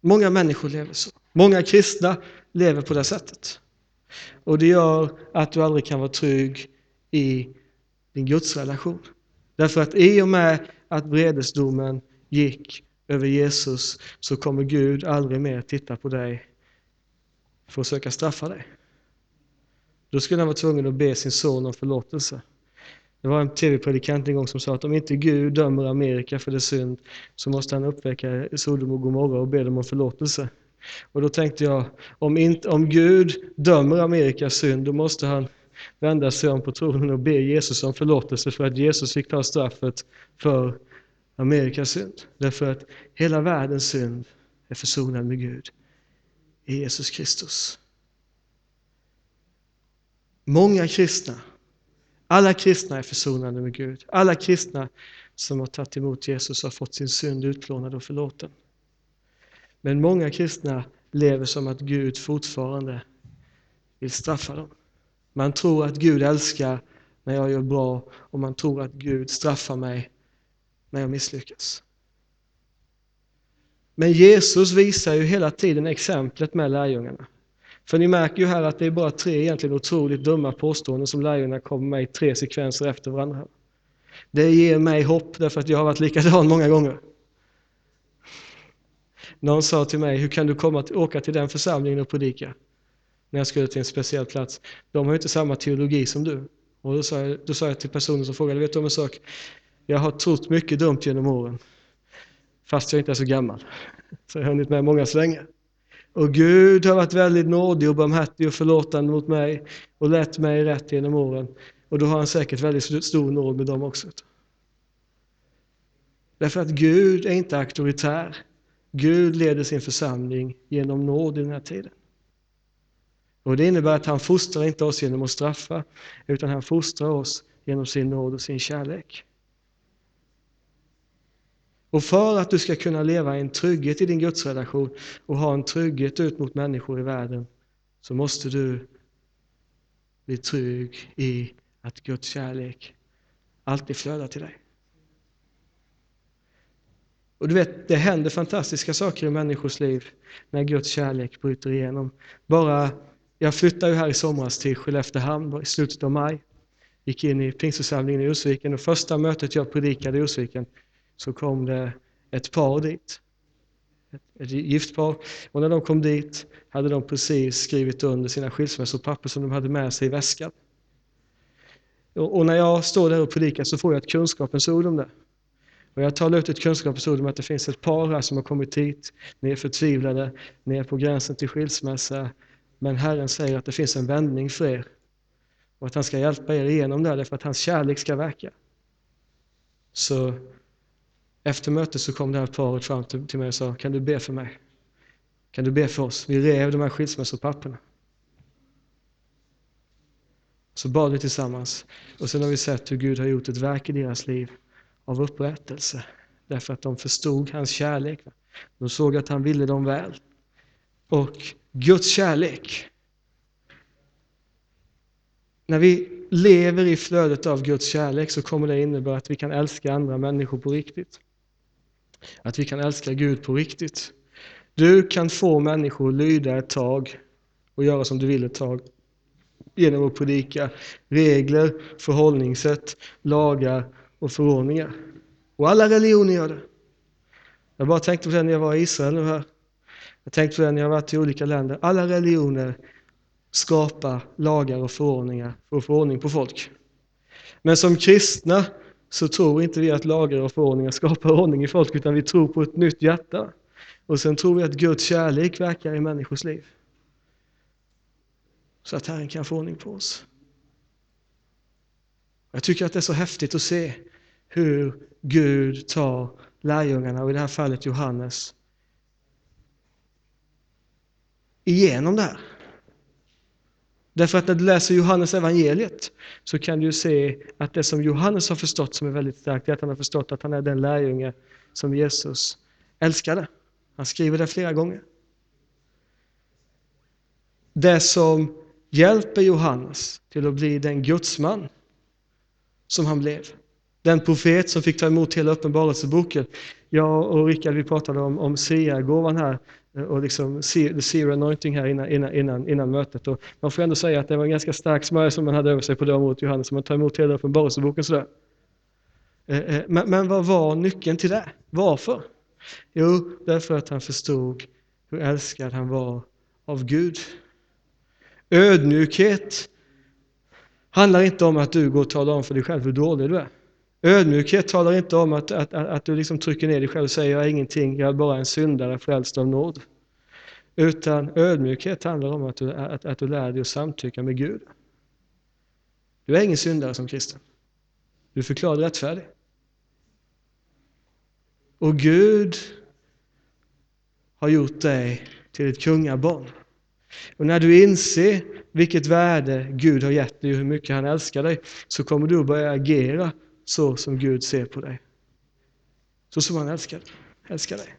Många människor lever så. Många kristna lever på det sättet. Och det gör att du aldrig kan vara trygg i din gudsrelation. Därför att i och med att vredesdomen gick över Jesus så kommer Gud aldrig mer titta på dig för att söka straffa dig. Då skulle han vara tvungen att be sin son om förlåtelse. Det var en tv-predikant en gång som sa att om inte Gud dömer Amerika för dess synd så måste han uppväcka Sodom och Gomorra och be dem om förlåtelse. Och då tänkte jag, om, inte, om Gud dömer Amerikas synd, då måste han vända sig om på tronen och be Jesus om förlåtelse för att Jesus fick ta straffet för Amerikas synd. Därför att hela världens synd är försonad med Gud i Jesus Kristus. Många kristna, alla kristna är försonade med Gud. Alla kristna som har tagit emot Jesus har fått sin synd utplånad och förlåten. Men många kristna lever som att Gud fortfarande vill straffa dem. Man tror att Gud älskar när jag gör bra och man tror att Gud straffar mig när jag misslyckas. Men Jesus visar ju hela tiden exemplet med lärjungarna. För ni märker ju här att det är bara tre egentligen otroligt dumma påståenden som lärjungarna kommer med i tre sekvenser efter varandra. Det ger mig hopp därför att jag har varit likadan många gånger. Någon sa till mig, hur kan du komma att åka till den församlingen och predika? När jag skulle till en speciell plats. De har ju inte samma teologi som du. Och då sa, jag, då sa jag till personen som frågade, vet du om en sak? Jag har trott mycket dumt genom åren. Fast jag inte är så gammal. Så jag har hunnit med många svängar. Och Gud har varit väldigt nådig och barmhärtig och förlåtande mot mig och lett mig rätt genom åren. Och då har han säkert väldigt stor nåd med dem också. Därför att Gud är inte auktoritär. Gud leder sin församling genom nåd i den här tiden. Och Det innebär att han fostrar inte oss genom att straffa, utan han fostrar oss genom sin nåd och sin kärlek. Och för att du ska kunna leva i en trygghet i din gudsrelation och ha en trygghet ut mot människor i världen så måste du bli trygg i att Guds kärlek alltid flödar till dig. Och du vet, det händer fantastiska saker i människors liv när Guds kärlek bryter igenom. Bara, jag flyttade ju här i somras till Skelleftehamn i slutet av maj. Gick in i pingstförsamlingen i Ursviken och första mötet jag predikade i Ursviken så kom det ett par dit. Ett, ett gift par. Och när de kom dit hade de precis skrivit under sina skilsmässopapper som de hade med sig i väskan. Och, och när jag står där och predikar så får jag ett kunskapens ord om det. Och jag talar ut ett kunskapsord om att det finns ett par här som har kommit hit, ni är förtvivlade, ni är på gränsen till skilsmässa, men Herren säger att det finns en vändning för er och att han ska hjälpa er igenom det, därför att hans kärlek ska verka. Så efter mötet så kom det här paret fram till mig och sa, kan du be för mig? Kan du be för oss? Vi rev de här skilsmässopapperna. Så bad vi tillsammans och sen har vi sett hur Gud har gjort ett verk i deras liv av upprättelse. Därför att de förstod hans kärlek. De såg att han ville dem väl. Och Guds kärlek. När vi lever i flödet av Guds kärlek så kommer det innebära att vi kan älska andra människor på riktigt. Att vi kan älska Gud på riktigt. Du kan få människor att lyda ett tag och göra som du vill ett tag genom att predika regler, förhållningssätt, lagar och förordningar. Och alla religioner gör det. Jag bara tänkte på det när jag var i Israel nu här. Jag tänkte på det när jag varit i olika länder. Alla religioner skapar lagar och förordningar för att få ordning på folk. Men som kristna så tror inte vi att lagar och förordningar skapar ordning i folk, utan vi tror på ett nytt hjärta. Och sen tror vi att Guds kärlek verkar i människors liv. Så att Herren kan få ordning på oss. Jag tycker att det är så häftigt att se hur Gud tar lärjungarna, och i det här fallet Johannes, igenom det här. Därför att när du läser Johannes evangeliet så kan du se att det som Johannes har förstått som är väldigt starkt är att han har förstått att han är den lärjunge som Jesus älskade. Han skriver det flera gånger. Det som hjälper Johannes till att bli den gudsman som han blev. Den profet som fick ta emot hela uppenbarelseboken. Jag och Rickard vi pratade om, om Sia-gåvan här eh, och liksom the zero anointing här innan, innan, innan, innan mötet. Och man får ändå säga att det var en ganska stark smörja som man hade över sig på det området, Johannes, som man tar emot hela uppenbarelseboken sådär. Eh, eh, men, men vad var nyckeln till det? Varför? Jo, därför att han förstod hur älskad han var av Gud. Ödmjukhet handlar inte om att du går och talar om för dig själv hur dålig du är. Ödmjukhet talar inte om att, att, att, att du liksom trycker ner dig själv och säger jag är ingenting, jag är bara en syndare frälst av nåd. Utan ödmjukhet handlar om att du, att, att du lär dig att samtycka med Gud. Du är ingen syndare som kristen. Du är förklarad rättfärdig. Och Gud har gjort dig till ett kungabarn. Och när du inser vilket värde Gud har gett dig och hur mycket han älskar dig så kommer du att börja agera så som Gud ser på dig. Så som han älskar, älskar dig.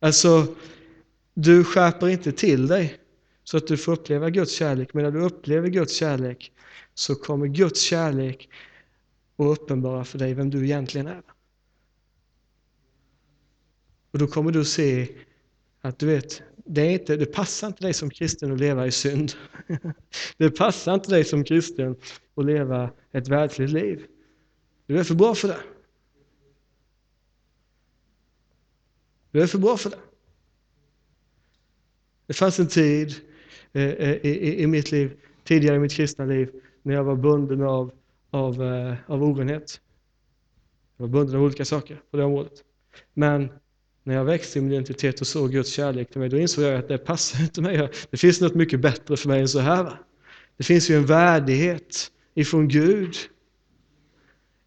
Alltså, du skärper inte till dig så att du får uppleva Guds kärlek, men när du upplever Guds kärlek så kommer Guds kärlek att uppenbara för dig vem du egentligen är. Och då kommer du se att du vet, det, är inte, det passar inte dig som kristen att leva i synd. Det passar inte dig som kristen och leva ett världsligt liv. Du är för bra för det. Du är för bra för det. Det fanns en tid eh, eh, i, i, i mitt liv, tidigare i mitt kristna liv, när jag var bunden av, av, eh, av orenhet. Jag var bunden av olika saker på det området. Men när jag växte i min identitet och såg Guds kärlek till mig, då insåg jag att det passar inte mig. Det finns något mycket bättre för mig än så här. Va? Det finns ju en värdighet ifrån Gud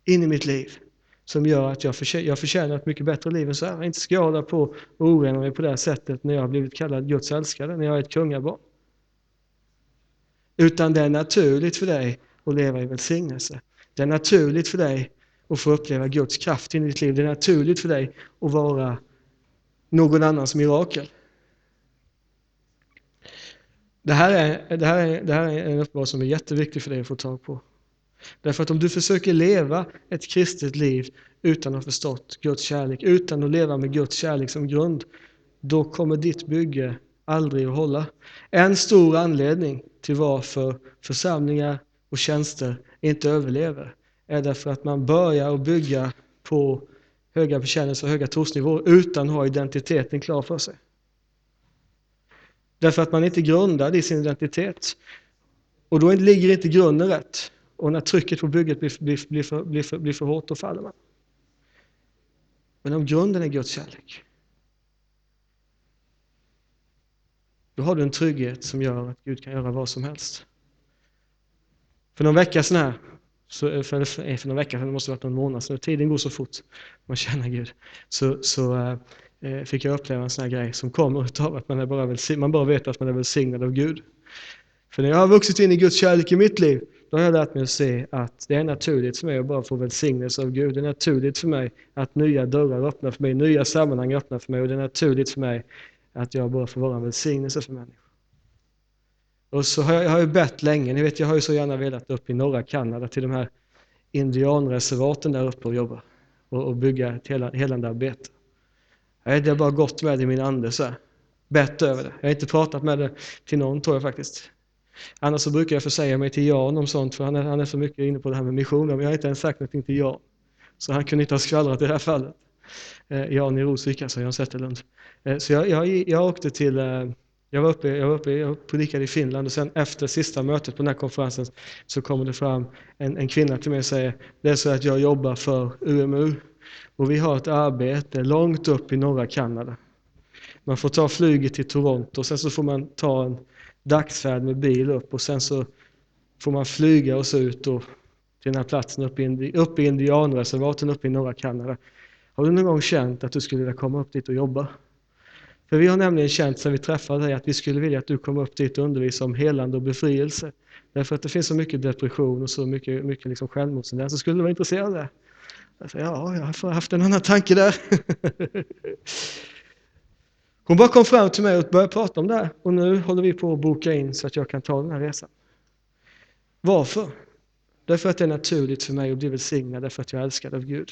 in i mitt liv som gör att jag, förtjänar, jag förtjänar ett mycket bättre liv än så här. Inte ska jag hålla på och orena mig på det här sättet när jag har blivit kallad Guds älskade, när jag är ett kungabarn. Utan det är naturligt för dig att leva i välsignelse. Det är naturligt för dig att få uppleva Guds kraft i ditt liv. Det är naturligt för dig att vara någon annans mirakel. Det här är, det här är, det här är en uppenbarelse som är jätteviktig för dig att få tag på. Därför att om du försöker leva ett kristet liv utan att ha förstått Guds kärlek, utan att leva med Guds kärlek som grund, då kommer ditt bygge aldrig att hålla. En stor anledning till varför församlingar och tjänster inte överlever är därför att man börjar att bygga på höga bekännelser och höga trosnivåer utan att ha identiteten klar för sig. Därför att man inte grundad i sin identitet. Och då ligger inte grunden rätt. Och när trycket på bygget blir, blir, blir, för, blir, för, blir för hårt, då faller man. Men om grunden är Guds kärlek, då har du en trygghet som gör att Gud kan göra vad som helst. För någon vecka sedan här, så, för, för eh, någon vecka sedan, det måste ha varit någon månad sedan, tiden går så fort, man känner Gud, så, så eh, Eh, fick jag uppleva en sån här grej som kommer av att man, är bara välsign, man bara vet att man är välsignad av Gud. För när jag har vuxit in i Guds kärlek i mitt liv, då har jag lärt mig att se att det är naturligt för mig att bara få välsignelse av Gud. Det är naturligt för mig att nya dörrar öppnar för mig, nya sammanhang öppnar för mig och det är naturligt för mig att jag bara får vara en välsignelse för människor. Och så har jag, jag har ju bett länge, ni vet jag har ju så gärna velat upp i norra Kanada till de här indianreservaten där uppe och jobba och, och bygga ett helande arbete. Det har bara gått med i min ande så här. Bett över det. Jag har inte pratat med det till någon tror jag faktiskt. Annars så brukar jag försäga mig till Jan om sånt, för han är, han är så mycket inne på det här med missioner, men jag har inte ens sagt någonting till Jan. Så han kunde inte ha skvallrat i det här fallet. Eh, Jan i Rosvik, alltså Jan Zetterlund. Eh, så jag, jag, jag åkte till, eh, jag var uppe, jag var uppe, jag predikade i Finland och sen efter sista mötet på den här konferensen så kommer det fram en, en kvinna till mig och säger, det är så att jag jobbar för UMU och vi har ett arbete långt upp i norra Kanada. Man får ta flyget till Toronto och sen så får man ta en dagsfärd med bil upp och sen så får man flyga oss ut och till den här platsen uppe i, uppe i indianreservaten uppe i norra Kanada. Har du någon gång känt att du skulle vilja komma upp dit och jobba? För vi har nämligen känt sedan vi träffade dig att vi skulle vilja att du kom upp dit och undervisade om helande och befrielse. Därför att det finns så mycket depression och så mycket, mycket liksom självmordstendens. Så skulle du vara intresserad av det? Alltså, ja, jag har haft en annan tanke där. Hon bara kom fram till mig och började prata om det här och nu håller vi på att boka in så att jag kan ta den här resan. Varför? Därför att det är naturligt för mig att bli välsignad, därför att jag är älskad av Gud.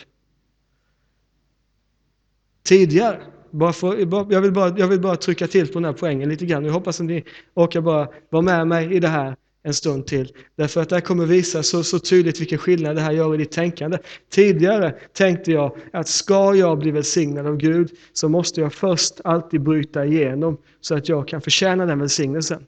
Tidigare, bara för, jag, vill bara, jag vill bara trycka till på den här poängen lite grann. Jag hoppas att ni orkar bara vara med mig i det här en stund till. Därför att det här kommer visa så, så tydligt vilken skillnad det här gör i ditt tänkande. Tidigare tänkte jag att ska jag bli välsignad av Gud så måste jag först alltid bryta igenom så att jag kan förtjäna den välsignelsen.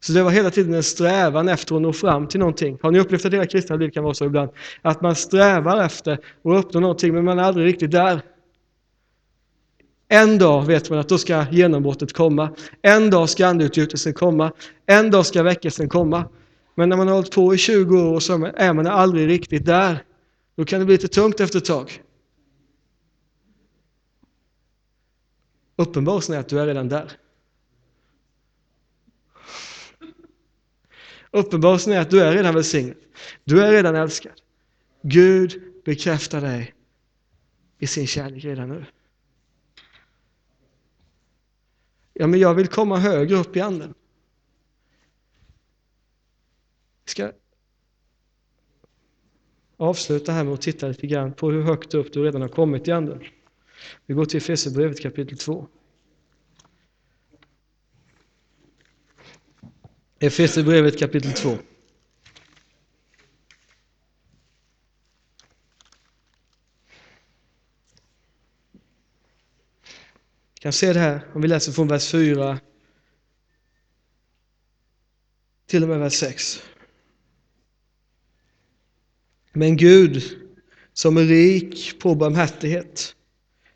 Så det var hela tiden en strävan efter att nå fram till någonting. Har ni upplevt att era kristna liv kan vara så ibland? Att man strävar efter att uppnå någonting men man är aldrig riktigt där. En dag vet man att då ska genombrottet komma. En dag ska andeutgjutelsen komma. En dag ska väckelsen komma. Men när man har hållit på i 20 år så är man aldrig riktigt där. Då kan det bli lite tungt efter ett tag. Uppenbarelsen är att du är redan där. Uppenbarelsen är att du är redan välsignad. Du är redan älskad. Gud bekräftar dig i sin kärlek redan nu. Ja, men jag vill komma högre upp i anden. Jag ska avsluta här med att titta lite grann på hur högt upp du redan har kommit i anden. Vi går till Efesierbrevet kapitel 2. Efesierbrevet kapitel 2. Kan se det här om vi läser från vers 4 till och med vers 6. Men Gud, som är rik på barmhärtighet,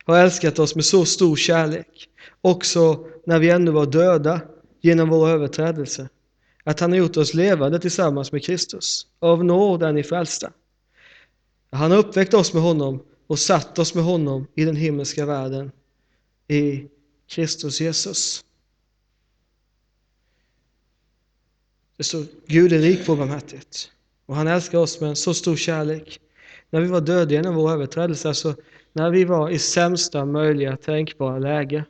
har älskat oss med så stor kärlek, också när vi ännu var döda genom våra överträdelser, att han har gjort oss levande tillsammans med Kristus. Av nåd är ni frälsta. Han har uppväckt oss med honom och satt oss med honom i den himmelska världen i Kristus Jesus. Det står Gud är rik på barmhärtighet och han älskar oss med en så stor kärlek. När vi var döda genom vår överträdelse, alltså när vi var i sämsta möjliga tänkbara läge,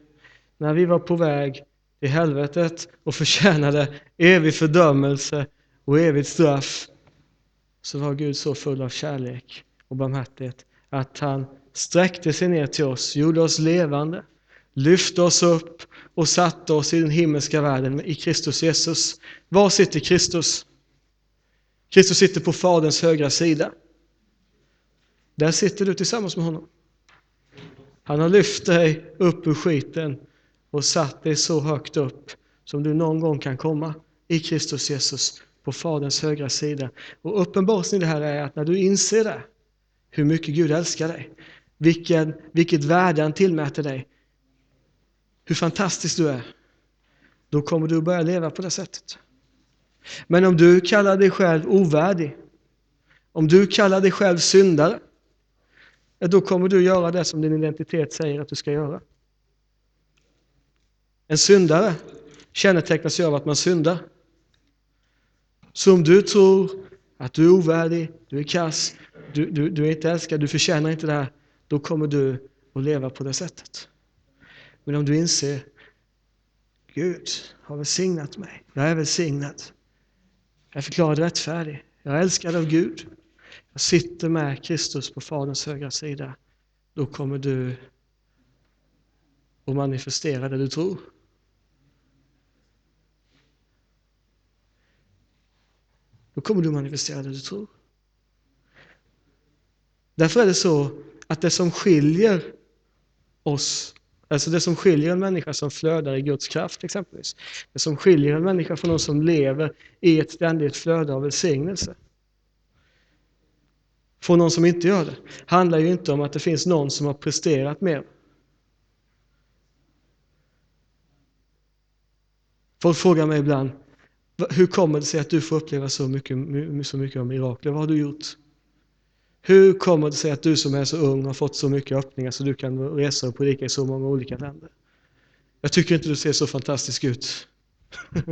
när vi var på väg till helvetet och förtjänade evig fördömelse och evigt straff, så var Gud så full av kärlek och barmhärtighet att han sträckte sig ner till oss, gjorde oss levande, lyfte oss upp och satte oss i den himmelska världen i Kristus Jesus. Var sitter Kristus? Kristus sitter på Faderns högra sida. Där sitter du tillsammans med honom. Han har lyft dig upp ur skiten och satt dig så högt upp som du någon gång kan komma i Kristus Jesus på Faderns högra sida. Och uppenbarelsen i det här är att när du inser det, hur mycket Gud älskar dig, vilken, vilket värde han tillmäter dig, hur fantastisk du är, då kommer du börja leva på det sättet. Men om du kallar dig själv ovärdig, om du kallar dig själv syndare, då kommer du göra det som din identitet säger att du ska göra. En syndare kännetecknas ju av att man syndar. Så om du tror att du är ovärdig, du är kass, du, du, du är inte älskad, du förtjänar inte det här, då kommer du att leva på det sättet. Men om du inser Gud har välsignat mig, jag är välsignad, jag är förklarad rättfärdig, jag är älskad av Gud, jag sitter med Kristus på Faderns högra sida, då kommer du att manifestera det du tror. Då kommer du manifestera det du tror. Därför är det så att det som skiljer oss, alltså det som skiljer en människa som flödar i Guds kraft exempelvis, det som skiljer en människa från någon som lever i ett ständigt flöde av välsignelse, från någon som inte gör det, handlar ju inte om att det finns någon som har presterat mer. Folk frågar mig ibland, hur kommer det sig att du får uppleva så mycket, så mycket av mirakler? Vad har du gjort? Hur kommer det sig att du som är så ung har fått så mycket öppningar så du kan resa och predika i så många olika länder? Jag tycker inte du ser så fantastisk ut.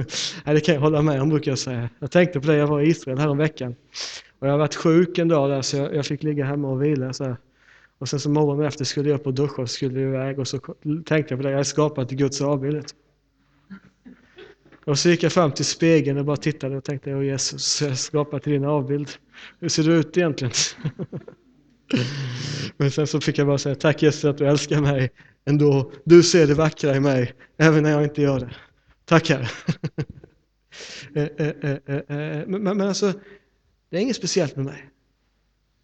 Nej, det kan jag hålla med om brukar jag säga. Jag tänkte på det, jag var i Israel häromveckan. Och jag har varit sjuk en dag där så jag, jag fick ligga hemma och vila. Så här. Och sen så morgonen efter skulle jag upp och duscha och skulle iväg och så tänkte jag på det, jag är skapad till Guds avbild. Och så gick jag fram till spegeln och bara tittade och tänkte, åh Jesus, jag skapat till din avbild. Hur ser du ut egentligen? Men sen så fick jag bara säga, tack Jesus att du älskar mig ändå. Du ser det vackra i mig, även när jag inte gör det. Tack Herre. Eh, eh, eh, Men, men alltså, det är inget speciellt med mig.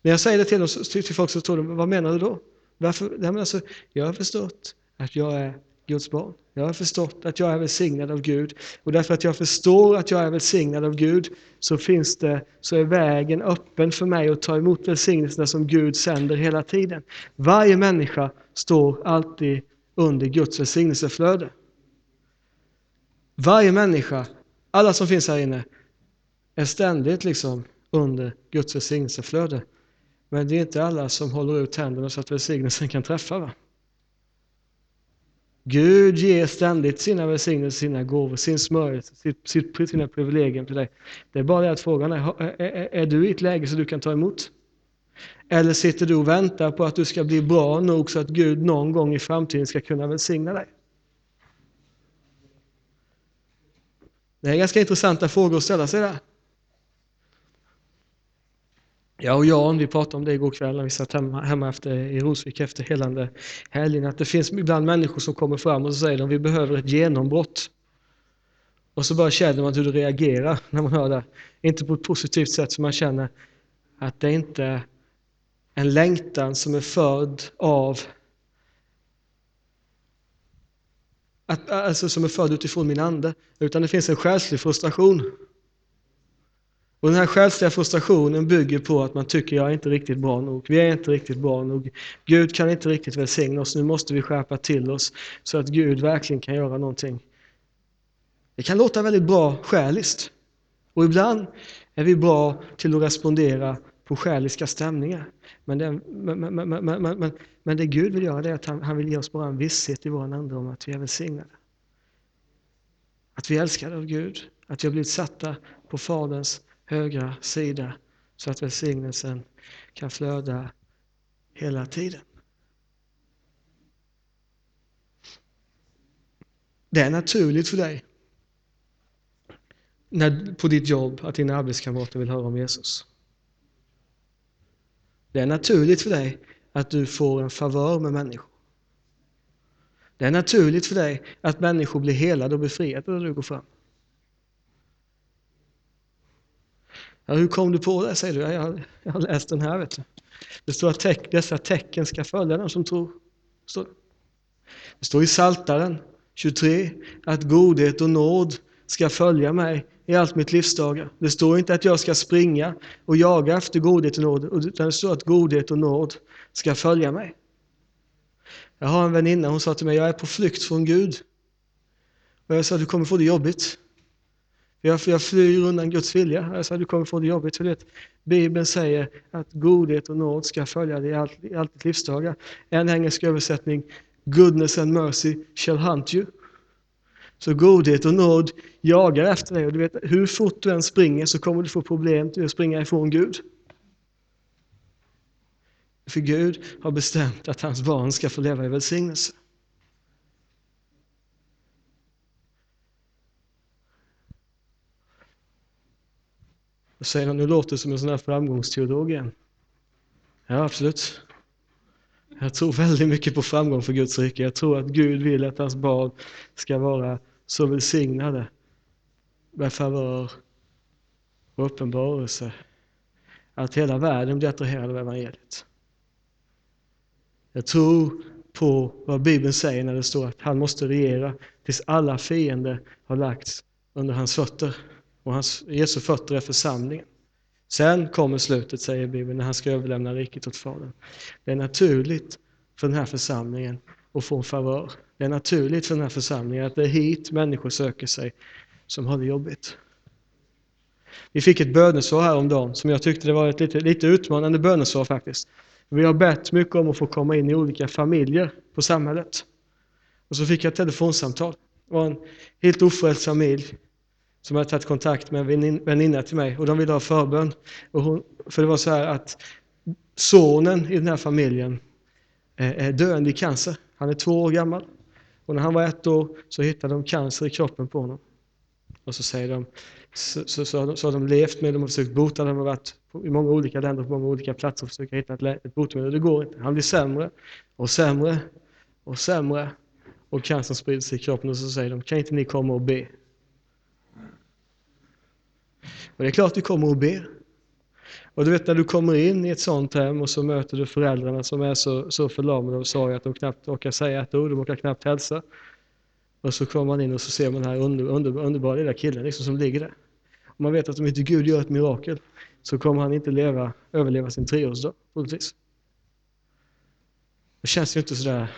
När jag säger det till, dem, till folk så tror de, vad menar du då? Varför? Nej, men alltså, jag har förstått att jag är Guds barn. Jag har förstått att jag är välsignad av Gud. Och därför att jag förstår att jag är välsignad av Gud så finns det, så är vägen öppen för mig att ta emot välsignelserna som Gud sänder hela tiden. Varje människa står alltid under Guds välsignelseflöde. Varje människa, alla som finns här inne, är ständigt liksom under Guds välsignelseflöde. Men det är inte alla som håller ut händerna så att välsignelsen kan träffa. Va? Gud ger ständigt sina välsignelser, sina gåvor, sin smörjelse, sitt, sitt, sina privilegier till dig. Det är bara det att frågan är, är, är, är du i ett läge så du kan ta emot? Eller sitter du och väntar på att du ska bli bra nog så att Gud någon gång i framtiden ska kunna välsigna dig? Det är ganska intressanta frågor att ställa sig där. Jag och Jan, vi pratade om det igår kväll när vi satt hemma, hemma efter, i Rosvik efter helande helgen, att det finns ibland människor som kommer fram och så säger att vi behöver ett genombrott. Och så bara känner man hur det reagerar när man hör det. Inte på ett positivt sätt så man känner att det inte är en längtan som är född av att, alltså som är född utifrån min ande, utan det finns en själslig frustration. Och den här själsliga frustrationen bygger på att man tycker jag är inte riktigt bra nog, vi är inte riktigt bra nog, Gud kan inte riktigt välsigna oss, nu måste vi skärpa till oss så att Gud verkligen kan göra någonting. Det kan låta väldigt bra själiskt. Och ibland är vi bra till att respondera på själiska stämningar. Men det, men, men, men, men, men, men, det Gud vill göra det är att han, han vill ge oss bara en visshet i vår ande om att vi är välsignade. Att vi är älskade av Gud, att vi har blivit satta på Faderns högra sida så att välsignelsen kan flöda hela tiden. Det är naturligt för dig när, på ditt jobb att dina arbetskamrater vill höra om Jesus. Det är naturligt för dig att du får en favör med människor. Det är naturligt för dig att människor blir helade och befriade när du går fram. Ja, hur kom du på det, säger du? Ja, jag, jag har läst den här. Vet du. Det står att teck, dessa tecken ska följa den som tror. Står det. det står i Saltaren 23 att godhet och nåd ska följa mig i allt mitt livsdagar. Det står inte att jag ska springa och jaga efter godhet och nåd, utan det står att godhet och nåd ska följa mig. Jag har en väninna, hon sa till mig, jag är på flykt från Gud. Och jag sa, du kommer få det jobbigt. Jag, jag flyr undan Guds vilja. Alltså, du kommer få det jobbigt. För det, Bibeln säger att godhet och nåd ska följa dig i allt, i allt ditt livsdagar. En engelsk översättning, goodness and mercy shall hunt you. Så godhet och nåd jagar efter dig och du vet hur fort du än springer så kommer du få problem med att springa ifrån Gud. För Gud har bestämt att hans barn ska få leva i välsignelse. Säger han, nu låter det som en sån här framgångsteolog igen. Ja, absolut. Jag tror väldigt mycket på framgång för Guds rike. Jag tror att Gud vill att hans barn ska vara så välsignade med favör och uppenbarelse att hela världen blir attraherad av evangeliet. Jag tror på vad Bibeln säger när det står att han måste regera tills alla fiender har lagts under hans fötter. Och hans, Jesu fötter är församlingen. Sen kommer slutet, säger Bibeln, när han ska överlämna riket åt Fadern. Det är naturligt för den här församlingen att få en favör. Det är naturligt för den här församlingen att det är hit människor söker sig som har det jobbigt. Vi fick ett bönesvar häromdagen som jag tyckte det var ett lite, lite utmanande bönesvar faktiskt. Vi har bett mycket om att få komma in i olika familjer på samhället. Och så fick jag ett telefonsamtal. Det var en helt ofrälst familj som hade tagit kontakt med en väninna till mig och de ville ha förbön. Och hon, för det var så här att sonen i den här familjen eh, är döende i cancer. Han är två år gammal. Och när han var ett år så hittade de cancer i kroppen på honom. Och så säger de, så, så, så, har, de, så har de levt med, de har försökt bota, de har varit i många olika länder, på många olika platser och försökt hitta ett, ett botemedel. Det går inte. Han blir sämre och sämre och sämre. Och cancern sprider sig i kroppen och så säger de, kan inte ni komma och be? Och det är klart du kommer och ber. Och du vet när du kommer in i ett sånt hem och så möter du föräldrarna som är så, så förlamade och sorgliga att de knappt orkar säga ett ord, de orkar knappt hälsa. Och så kommer man in och så ser man den här under, under, underbara lilla killen liksom som ligger där. Och man vet att om inte Gud gör ett mirakel så kommer han inte leva, överleva sin treårsdag, troligtvis. Det känns ju inte sådär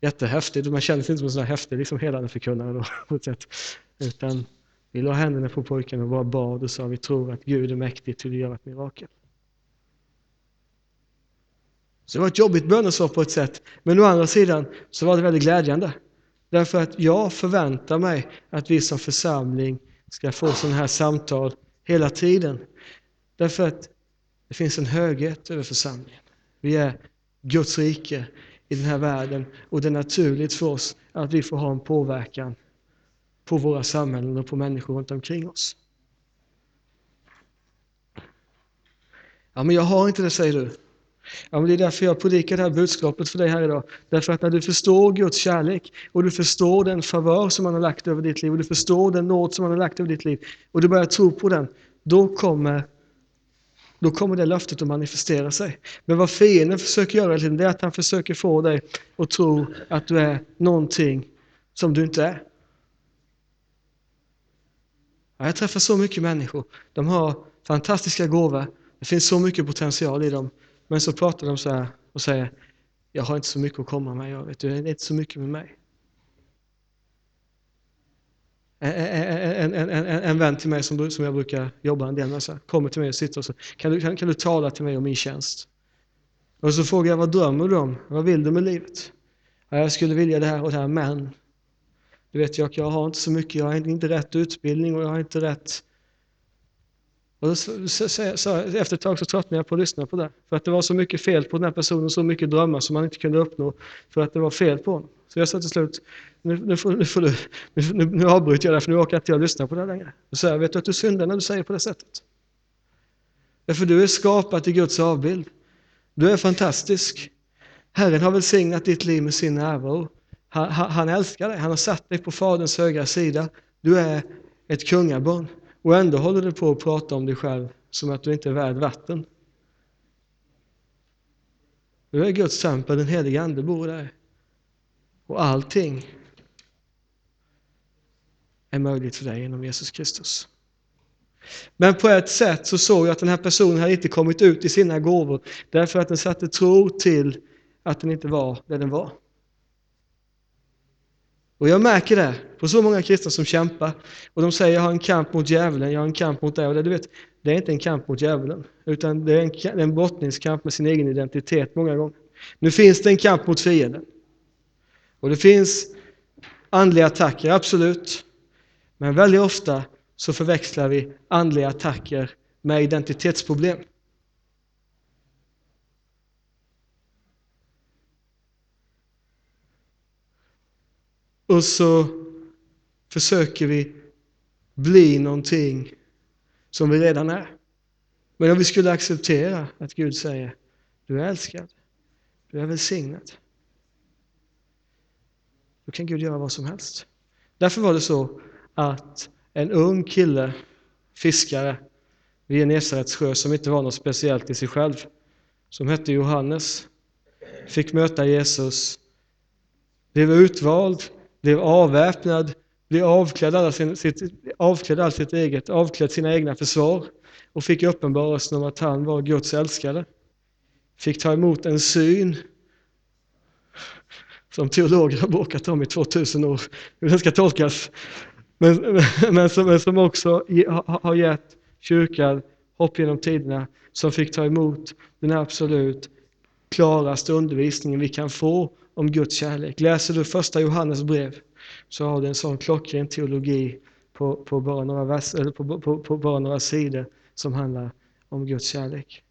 jättehäftigt, man känner sig inte som en sån här häftig liksom helande förkunnare då, på ett sätt. Utan vi la händerna på pojken och bara bad och sa vi tror att Gud är mäktig till att göra ett mirakel. Så det var ett jobbigt bönesvar på ett sätt, men å andra sidan så var det väldigt glädjande. Därför att jag förväntar mig att vi som församling ska få sådana här samtal hela tiden. Därför att det finns en höghet över församlingen. Vi är Guds rike i den här världen och det är naturligt för oss att vi får ha en påverkan på våra samhällen och på människor runt omkring oss. Ja, men jag har inte det, säger du. Ja, men det är därför jag predikar det här budskapet för dig här idag. Därför att när du förstår Guds kärlek och du förstår den favör som han har lagt över ditt liv och du förstår den nåd som han har lagt över ditt liv och du börjar tro på den, då kommer, då kommer det löftet att manifestera sig. Men vad fienden försöker göra det är att han försöker få dig att tro att du är någonting som du inte är. Jag träffar så mycket människor. De har fantastiska gåvor. Det finns så mycket potential i dem. Men så pratar de så här och säger Jag har inte så mycket att komma med. Jag vet, det är inte så mycket med mig. En, en, en, en, en vän till mig som, som jag brukar jobba en del med så här, kommer till mig och sitter och så kan du, kan, kan du tala till mig om min tjänst? Och så frågar jag vad drömmer du om? Vad vill du med livet? Jag skulle vilja det här och det här men du vet, jag, jag har inte så mycket, jag har inte rätt utbildning och jag har inte rätt... Och så, så, så, efter ett tag så tröttnade jag på att lyssna på det. För att det var så mycket fel på den här personen, så mycket drömmar som man inte kunde uppnå för att det var fel på honom. Så jag sa till slut, nu, nu, får, nu, får du, nu, nu avbryter jag det för nu orkar inte jag lyssna på det längre. Och så här, vet du att du syndar när du säger på det sättet? Därför du är skapad i Guds avbild. Du är fantastisk. Herren har välsignat ditt liv med sin närvaro. Han, han, älskar dig, han har satt dig på Faderns högra sida. Du är ett kungabarn. Och ändå håller du på att prata om dig själv som att du inte är värd vatten. Du är Guds tempel, den helige Ande bor där. Och allting är möjligt för dig genom Jesus Kristus. Men på ett sätt så såg jag att den här personen hade inte kommit ut i sina gåvor därför att den satte tro till att den inte var det den var. Och jag märker det på så många kristna som kämpar och de säger jag har en kamp mot djävulen, jag har en kamp mot det och det. Du vet, det är inte en kamp mot djävulen utan det är en, en brottningskamp med sin egen identitet många gånger. Nu finns det en kamp mot fienden. Och det finns andliga attacker, absolut. Men väldigt ofta så förväxlar vi andliga attacker med identitetsproblem. Och så försöker vi bli någonting som vi redan är. Men om vi skulle acceptera att Gud säger du är älskad, du är välsignad. Då kan Gud göra vad som helst. Därför var det så att en ung kille, fiskare, vid Genesarets sjö som inte var något speciellt i sig själv, som hette Johannes, fick möta Jesus, blev utvald blev avväpnad, blev avklädd, alla sin, sitt, avklädd allt sitt eget, avklädd sina egna försvar och fick uppenbarelsen om att han var Guds älskade. Fick ta emot en syn som teologer har bråkat om i 2000 år, hur den ska tolkas. Men, men, som, men som också har gett kyrkan hopp genom tiderna, som fick ta emot den absolut klaraste undervisningen vi kan få om Guds kärlek. Läser du första Johannes brev så har du en sån klockren teologi på, på, bara några vers, eller på, på, på bara några sidor som handlar om Guds kärlek.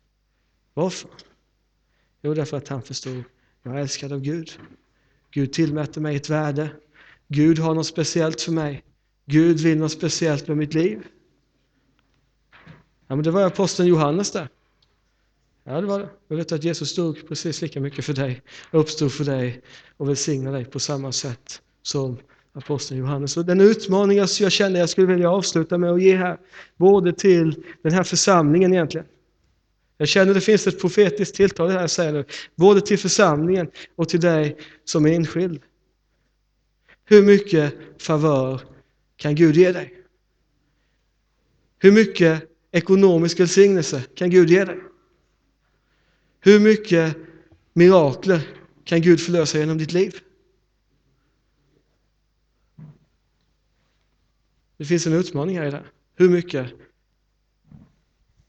Varför? Jo, därför att han förstod, jag är älskad av Gud. Gud tillmäter mig ett värde. Gud har något speciellt för mig. Gud vill något speciellt med mitt liv. Ja, men det var aposteln Johannes där. Ja, det var det. Jag vet att Jesus dog precis lika mycket för dig, uppstod för dig och välsignade dig på samma sätt som aposteln Johannes. Och den utmaning jag känner jag skulle vilja avsluta med att ge här, både till den här församlingen egentligen. Jag känner det finns ett profetiskt tilltal i det här jag säger nu, både till församlingen och till dig som enskild. Hur mycket favör kan Gud ge dig? Hur mycket ekonomisk välsignelse kan Gud ge dig? Hur mycket mirakler kan Gud förlösa genom ditt liv? Det finns en utmaning här i det. Hur mycket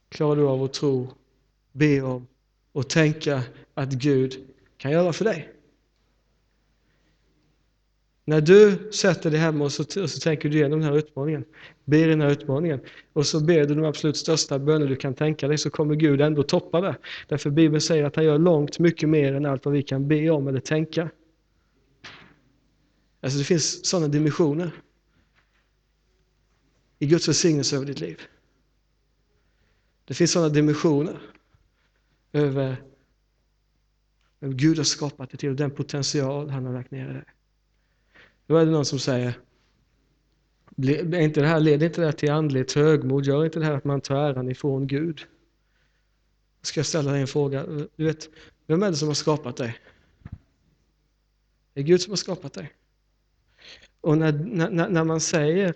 klarar du av att tro, be om och tänka att Gud kan göra för dig? När du sätter dig hemma och så, och så tänker du igenom den här utmaningen, ber den här utmaningen och så ber du de absolut största böner du kan tänka dig så kommer Gud ändå toppa det. Därför Bibeln säger att han gör långt mycket mer än allt vad vi kan be om eller tänka. Alltså det finns sådana dimensioner i Guds välsignelse över ditt liv. Det finns sådana dimensioner över vem Gud har skapat dig till och den potential han har lagt ner i dig. Då är det någon som säger, är inte det här, leder inte det här till andligt högmod? Gör inte det här att man tar äran ifrån Gud? Ska Jag ställa dig en fråga. Du vet, vem är det som har skapat dig? Det är Gud som har skapat dig. Och när, när, när man säger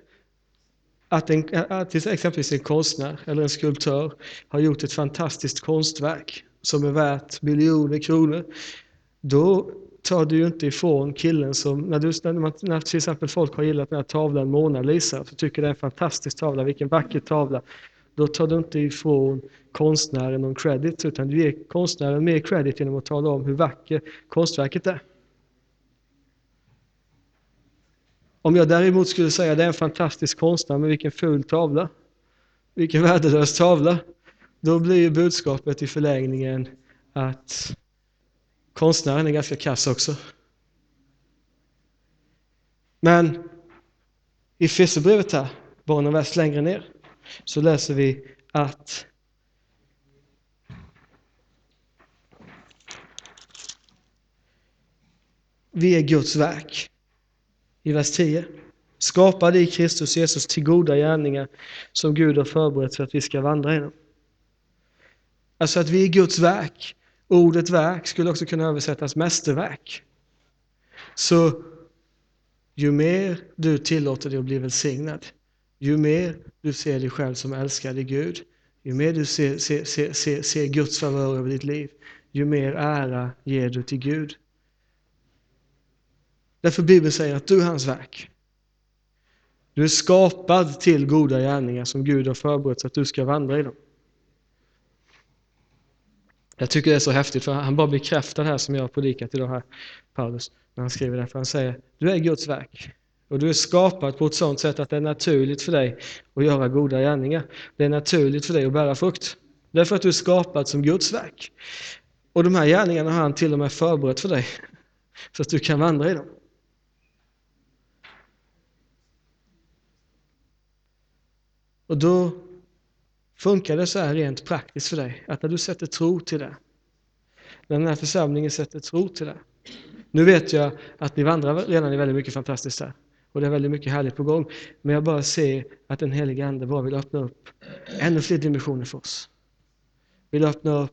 att, en, att exempelvis en konstnär eller en skulptör har gjort ett fantastiskt konstverk som är värt miljoner kronor, då tar du ju inte ifrån killen som, när, du, när, man, när till exempel folk har gillat den här tavlan Mona Lisa, så tycker det är en fantastisk tavla, vilken vacker tavla, då tar du inte ifrån konstnären någon credit, utan du ger konstnären mer credit genom att tala om hur vacker konstverket är. Om jag däremot skulle säga att det är en fantastisk konstnär, men vilken ful tavla, vilken värdelös tavla, då blir ju budskapet i förlängningen att konstnären är ganska kass också. Men i Fesebrevet här, bara några vers längre ner, så läser vi att vi är Guds verk i vers 10. Skapade i Kristus Jesus till goda gärningar som Gud har förberett för att vi ska vandra inom. Alltså att vi är Guds verk. Ordet verk skulle också kunna översättas mästerverk. Så ju mer du tillåter dig att bli välsignad, ju mer du ser dig själv som älskad i Gud, ju mer du ser, ser, ser, ser, ser Guds favör över ditt liv, ju mer ära ger du till Gud. Därför Bibeln säger att du är hans verk. Du är skapad till goda gärningar som Gud har förberett så att du ska vandra i dem. Jag tycker det är så häftigt för han bara bekräftar det här som jag har predikat idag här, Paulus, när han skriver det. För han säger, du är Guds verk. Och du är skapad på ett sådant sätt att det är naturligt för dig att göra goda gärningar. Det är naturligt för dig att bära frukt. Därför att du är skapad som Guds verk. Och de här gärningarna har han till och med förberett för dig. Så att du kan vandra i dem. Och då funkar det så här rent praktiskt för dig, att när du sätter tro till det, när den här församlingen sätter tro till det. Nu vet jag att ni vandrar redan i väldigt mycket fantastiskt här och det är väldigt mycket härligt på gång. Men jag bara ser att den helige Ande bara vill öppna upp ännu fler dimensioner för oss. Vill öppna upp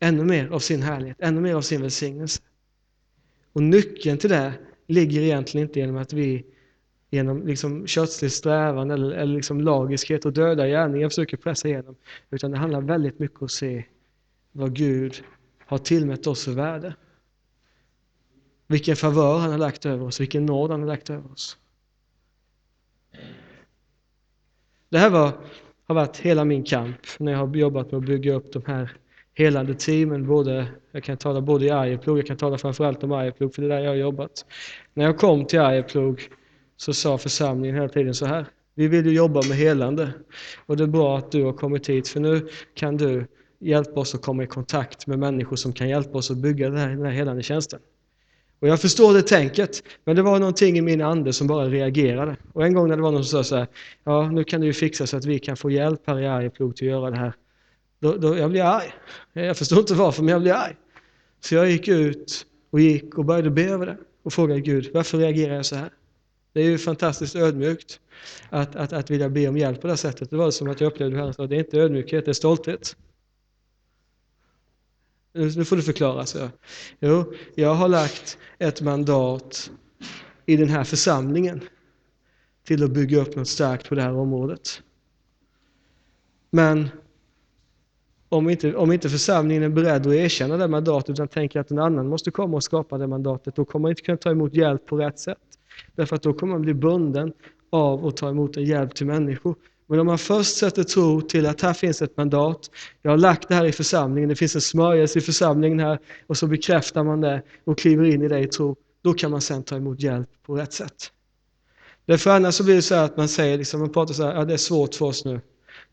ännu mer av sin härlighet, ännu mer av sin välsignelse. Och nyckeln till det ligger egentligen inte genom att vi genom liksom kötslig strävan eller, eller liksom lagiskhet och döda gärningar försöker pressa igenom. Utan det handlar väldigt mycket om att se vad Gud har tillmätt oss för värde. Vilken favör han har lagt över oss, vilken nåd han har lagt över oss. Det här var, har varit hela min kamp när jag har jobbat med att bygga upp de här helande teamen. Både, jag kan tala både i Arjeplog, jag kan tala framförallt om Arjeplog för det är där jag har jobbat. När jag kom till Arjeplog så sa församlingen hela tiden så här. Vi vill ju jobba med helande och det är bra att du har kommit hit för nu kan du hjälpa oss att komma i kontakt med människor som kan hjälpa oss att bygga den här, den här helande tjänsten. Och jag förstår det tänket, men det var någonting i min ande som bara reagerade. Och en gång när det var någon som sa så här, ja nu kan du ju fixa så att vi kan få hjälp här i Arjeplog till att göra det här. Då, då, jag blev arg. Jag förstår inte varför, men jag blev arg. Så jag gick ut och gick och började be över det och frågade Gud, varför reagerar jag så här? Det är ju fantastiskt ödmjukt att, att, att vilja be om hjälp på det sättet. Det var som att jag upplevde Herren sa, det är inte ödmjukhet, det är stolthet. Nu får du förklara, så jag. Jo, jag har lagt ett mandat i den här församlingen till att bygga upp något starkt på det här området. Men om inte, om inte församlingen är beredd att erkänna det mandatet utan tänker att en annan måste komma och skapa det mandatet, då kommer man inte kunna ta emot hjälp på rätt sätt. Därför att då kommer man bli bunden av att ta emot en hjälp till människor. Men om man först sätter tro till att här finns ett mandat, jag har lagt det här i församlingen, det finns en smörjelse i församlingen här och så bekräftar man det och kliver in i det i tro, då kan man sen ta emot hjälp på rätt sätt. Därför annars så blir det så att man säger, liksom, man pratar så här, ja det är svårt för oss nu,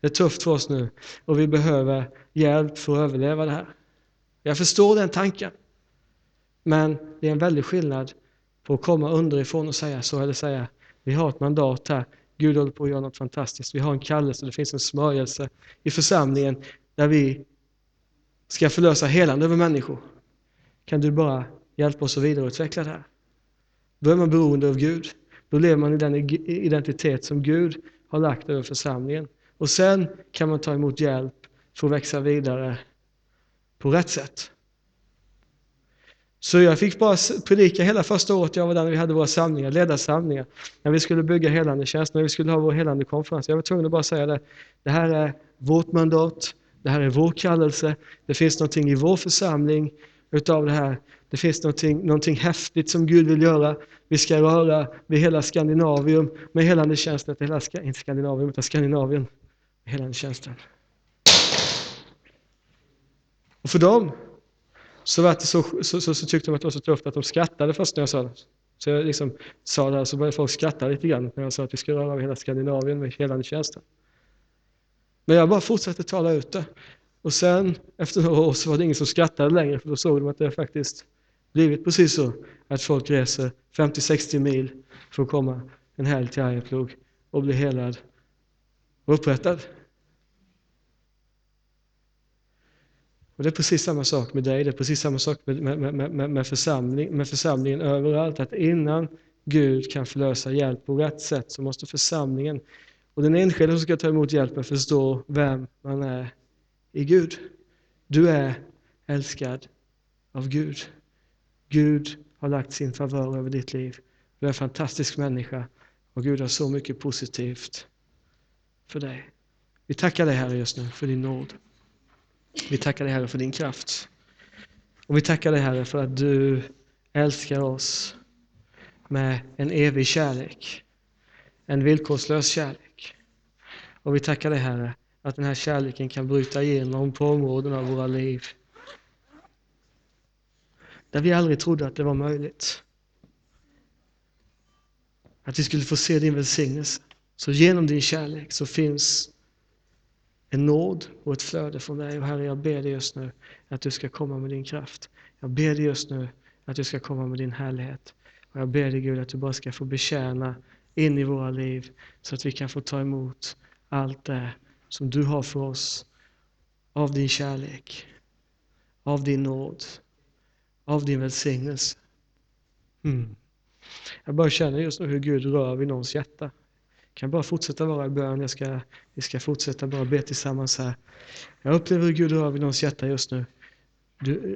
det är tufft för oss nu och vi behöver hjälp för att överleva det här. Jag förstår den tanken. Men det är en väldig skillnad på att komma underifrån och säga så, eller säga vi har ett mandat här, Gud håller på att göra något fantastiskt, vi har en kallelse, det finns en smörjelse i församlingen där vi ska förlösa helande över människor. Kan du bara hjälpa oss att vidareutveckla det här? Då är man beroende av Gud. Då lever man i den identitet som Gud har lagt över församlingen. Och sen kan man ta emot hjälp för att växa vidare på rätt sätt. Så jag fick bara predika hela första året jag var där när vi hade våra samlingar, ledarsamlingar. När vi skulle bygga helande tjänst, när vi skulle ha vår helande konferens. Jag var tvungen att bara säga det. Det här är vårt mandat, det här är vår kallelse. Det finns någonting i vår församling utav det här. Det finns någonting, någonting häftigt som Gud vill göra. Vi ska röra vid hela Skandinavium med helande tjänsten, hela, inte Skandinavium utan Skandinavien, helande tjänsten. Och för dem så, var det så, så, så, så, tyckte de att det var så tufft att de skrattade först när jag sa det. Så jag liksom sa det här så började folk skratta lite grann när jag sa att vi ska röra över hela Skandinavien med helande tjänsten. Men jag bara fortsatte tala ut det. Och sen efter några år så var det ingen som skrattade längre för då såg de att det faktiskt blivit precis så att folk reser 50-60 mil för att komma en helg till Arjeplog och bli helad och upprättad. Och det är precis samma sak med dig, det är precis samma sak med, med, med, med, församling, med församlingen överallt. Att innan Gud kan förlösa hjälp på rätt sätt så måste församlingen och den enskilde som ska ta emot hjälpen förstå vem man är i Gud. Du är älskad av Gud. Gud har lagt sin favör över ditt liv. Du är en fantastisk människa och Gud har så mycket positivt för dig. Vi tackar dig Herre just nu för din nåd. Vi tackar dig Herre för din kraft. Och vi tackar dig Herre för att du älskar oss med en evig kärlek. En villkorslös kärlek. Och vi tackar dig Herre att den här kärleken kan bryta igenom på områden av våra liv. Där vi aldrig trodde att det var möjligt. Att vi skulle få se din välsignelse. Så genom din kärlek så finns en nåd och ett flöde från dig. Och Herre, jag ber dig just nu att du ska komma med din kraft. Jag ber dig just nu att du ska komma med din härlighet. Och jag ber dig Gud att du bara ska få betjäna in i våra liv så att vi kan få ta emot allt det som du har för oss av din kärlek, av din nåd, av din välsignelse. Mm. Jag bara känner just nu hur Gud rör vid någons hjärta kan bara fortsätta vara i bön. Jag ska, vi ska fortsätta bara be tillsammans här. Jag upplever hur Gud rör vid någons hjärta just nu. Du,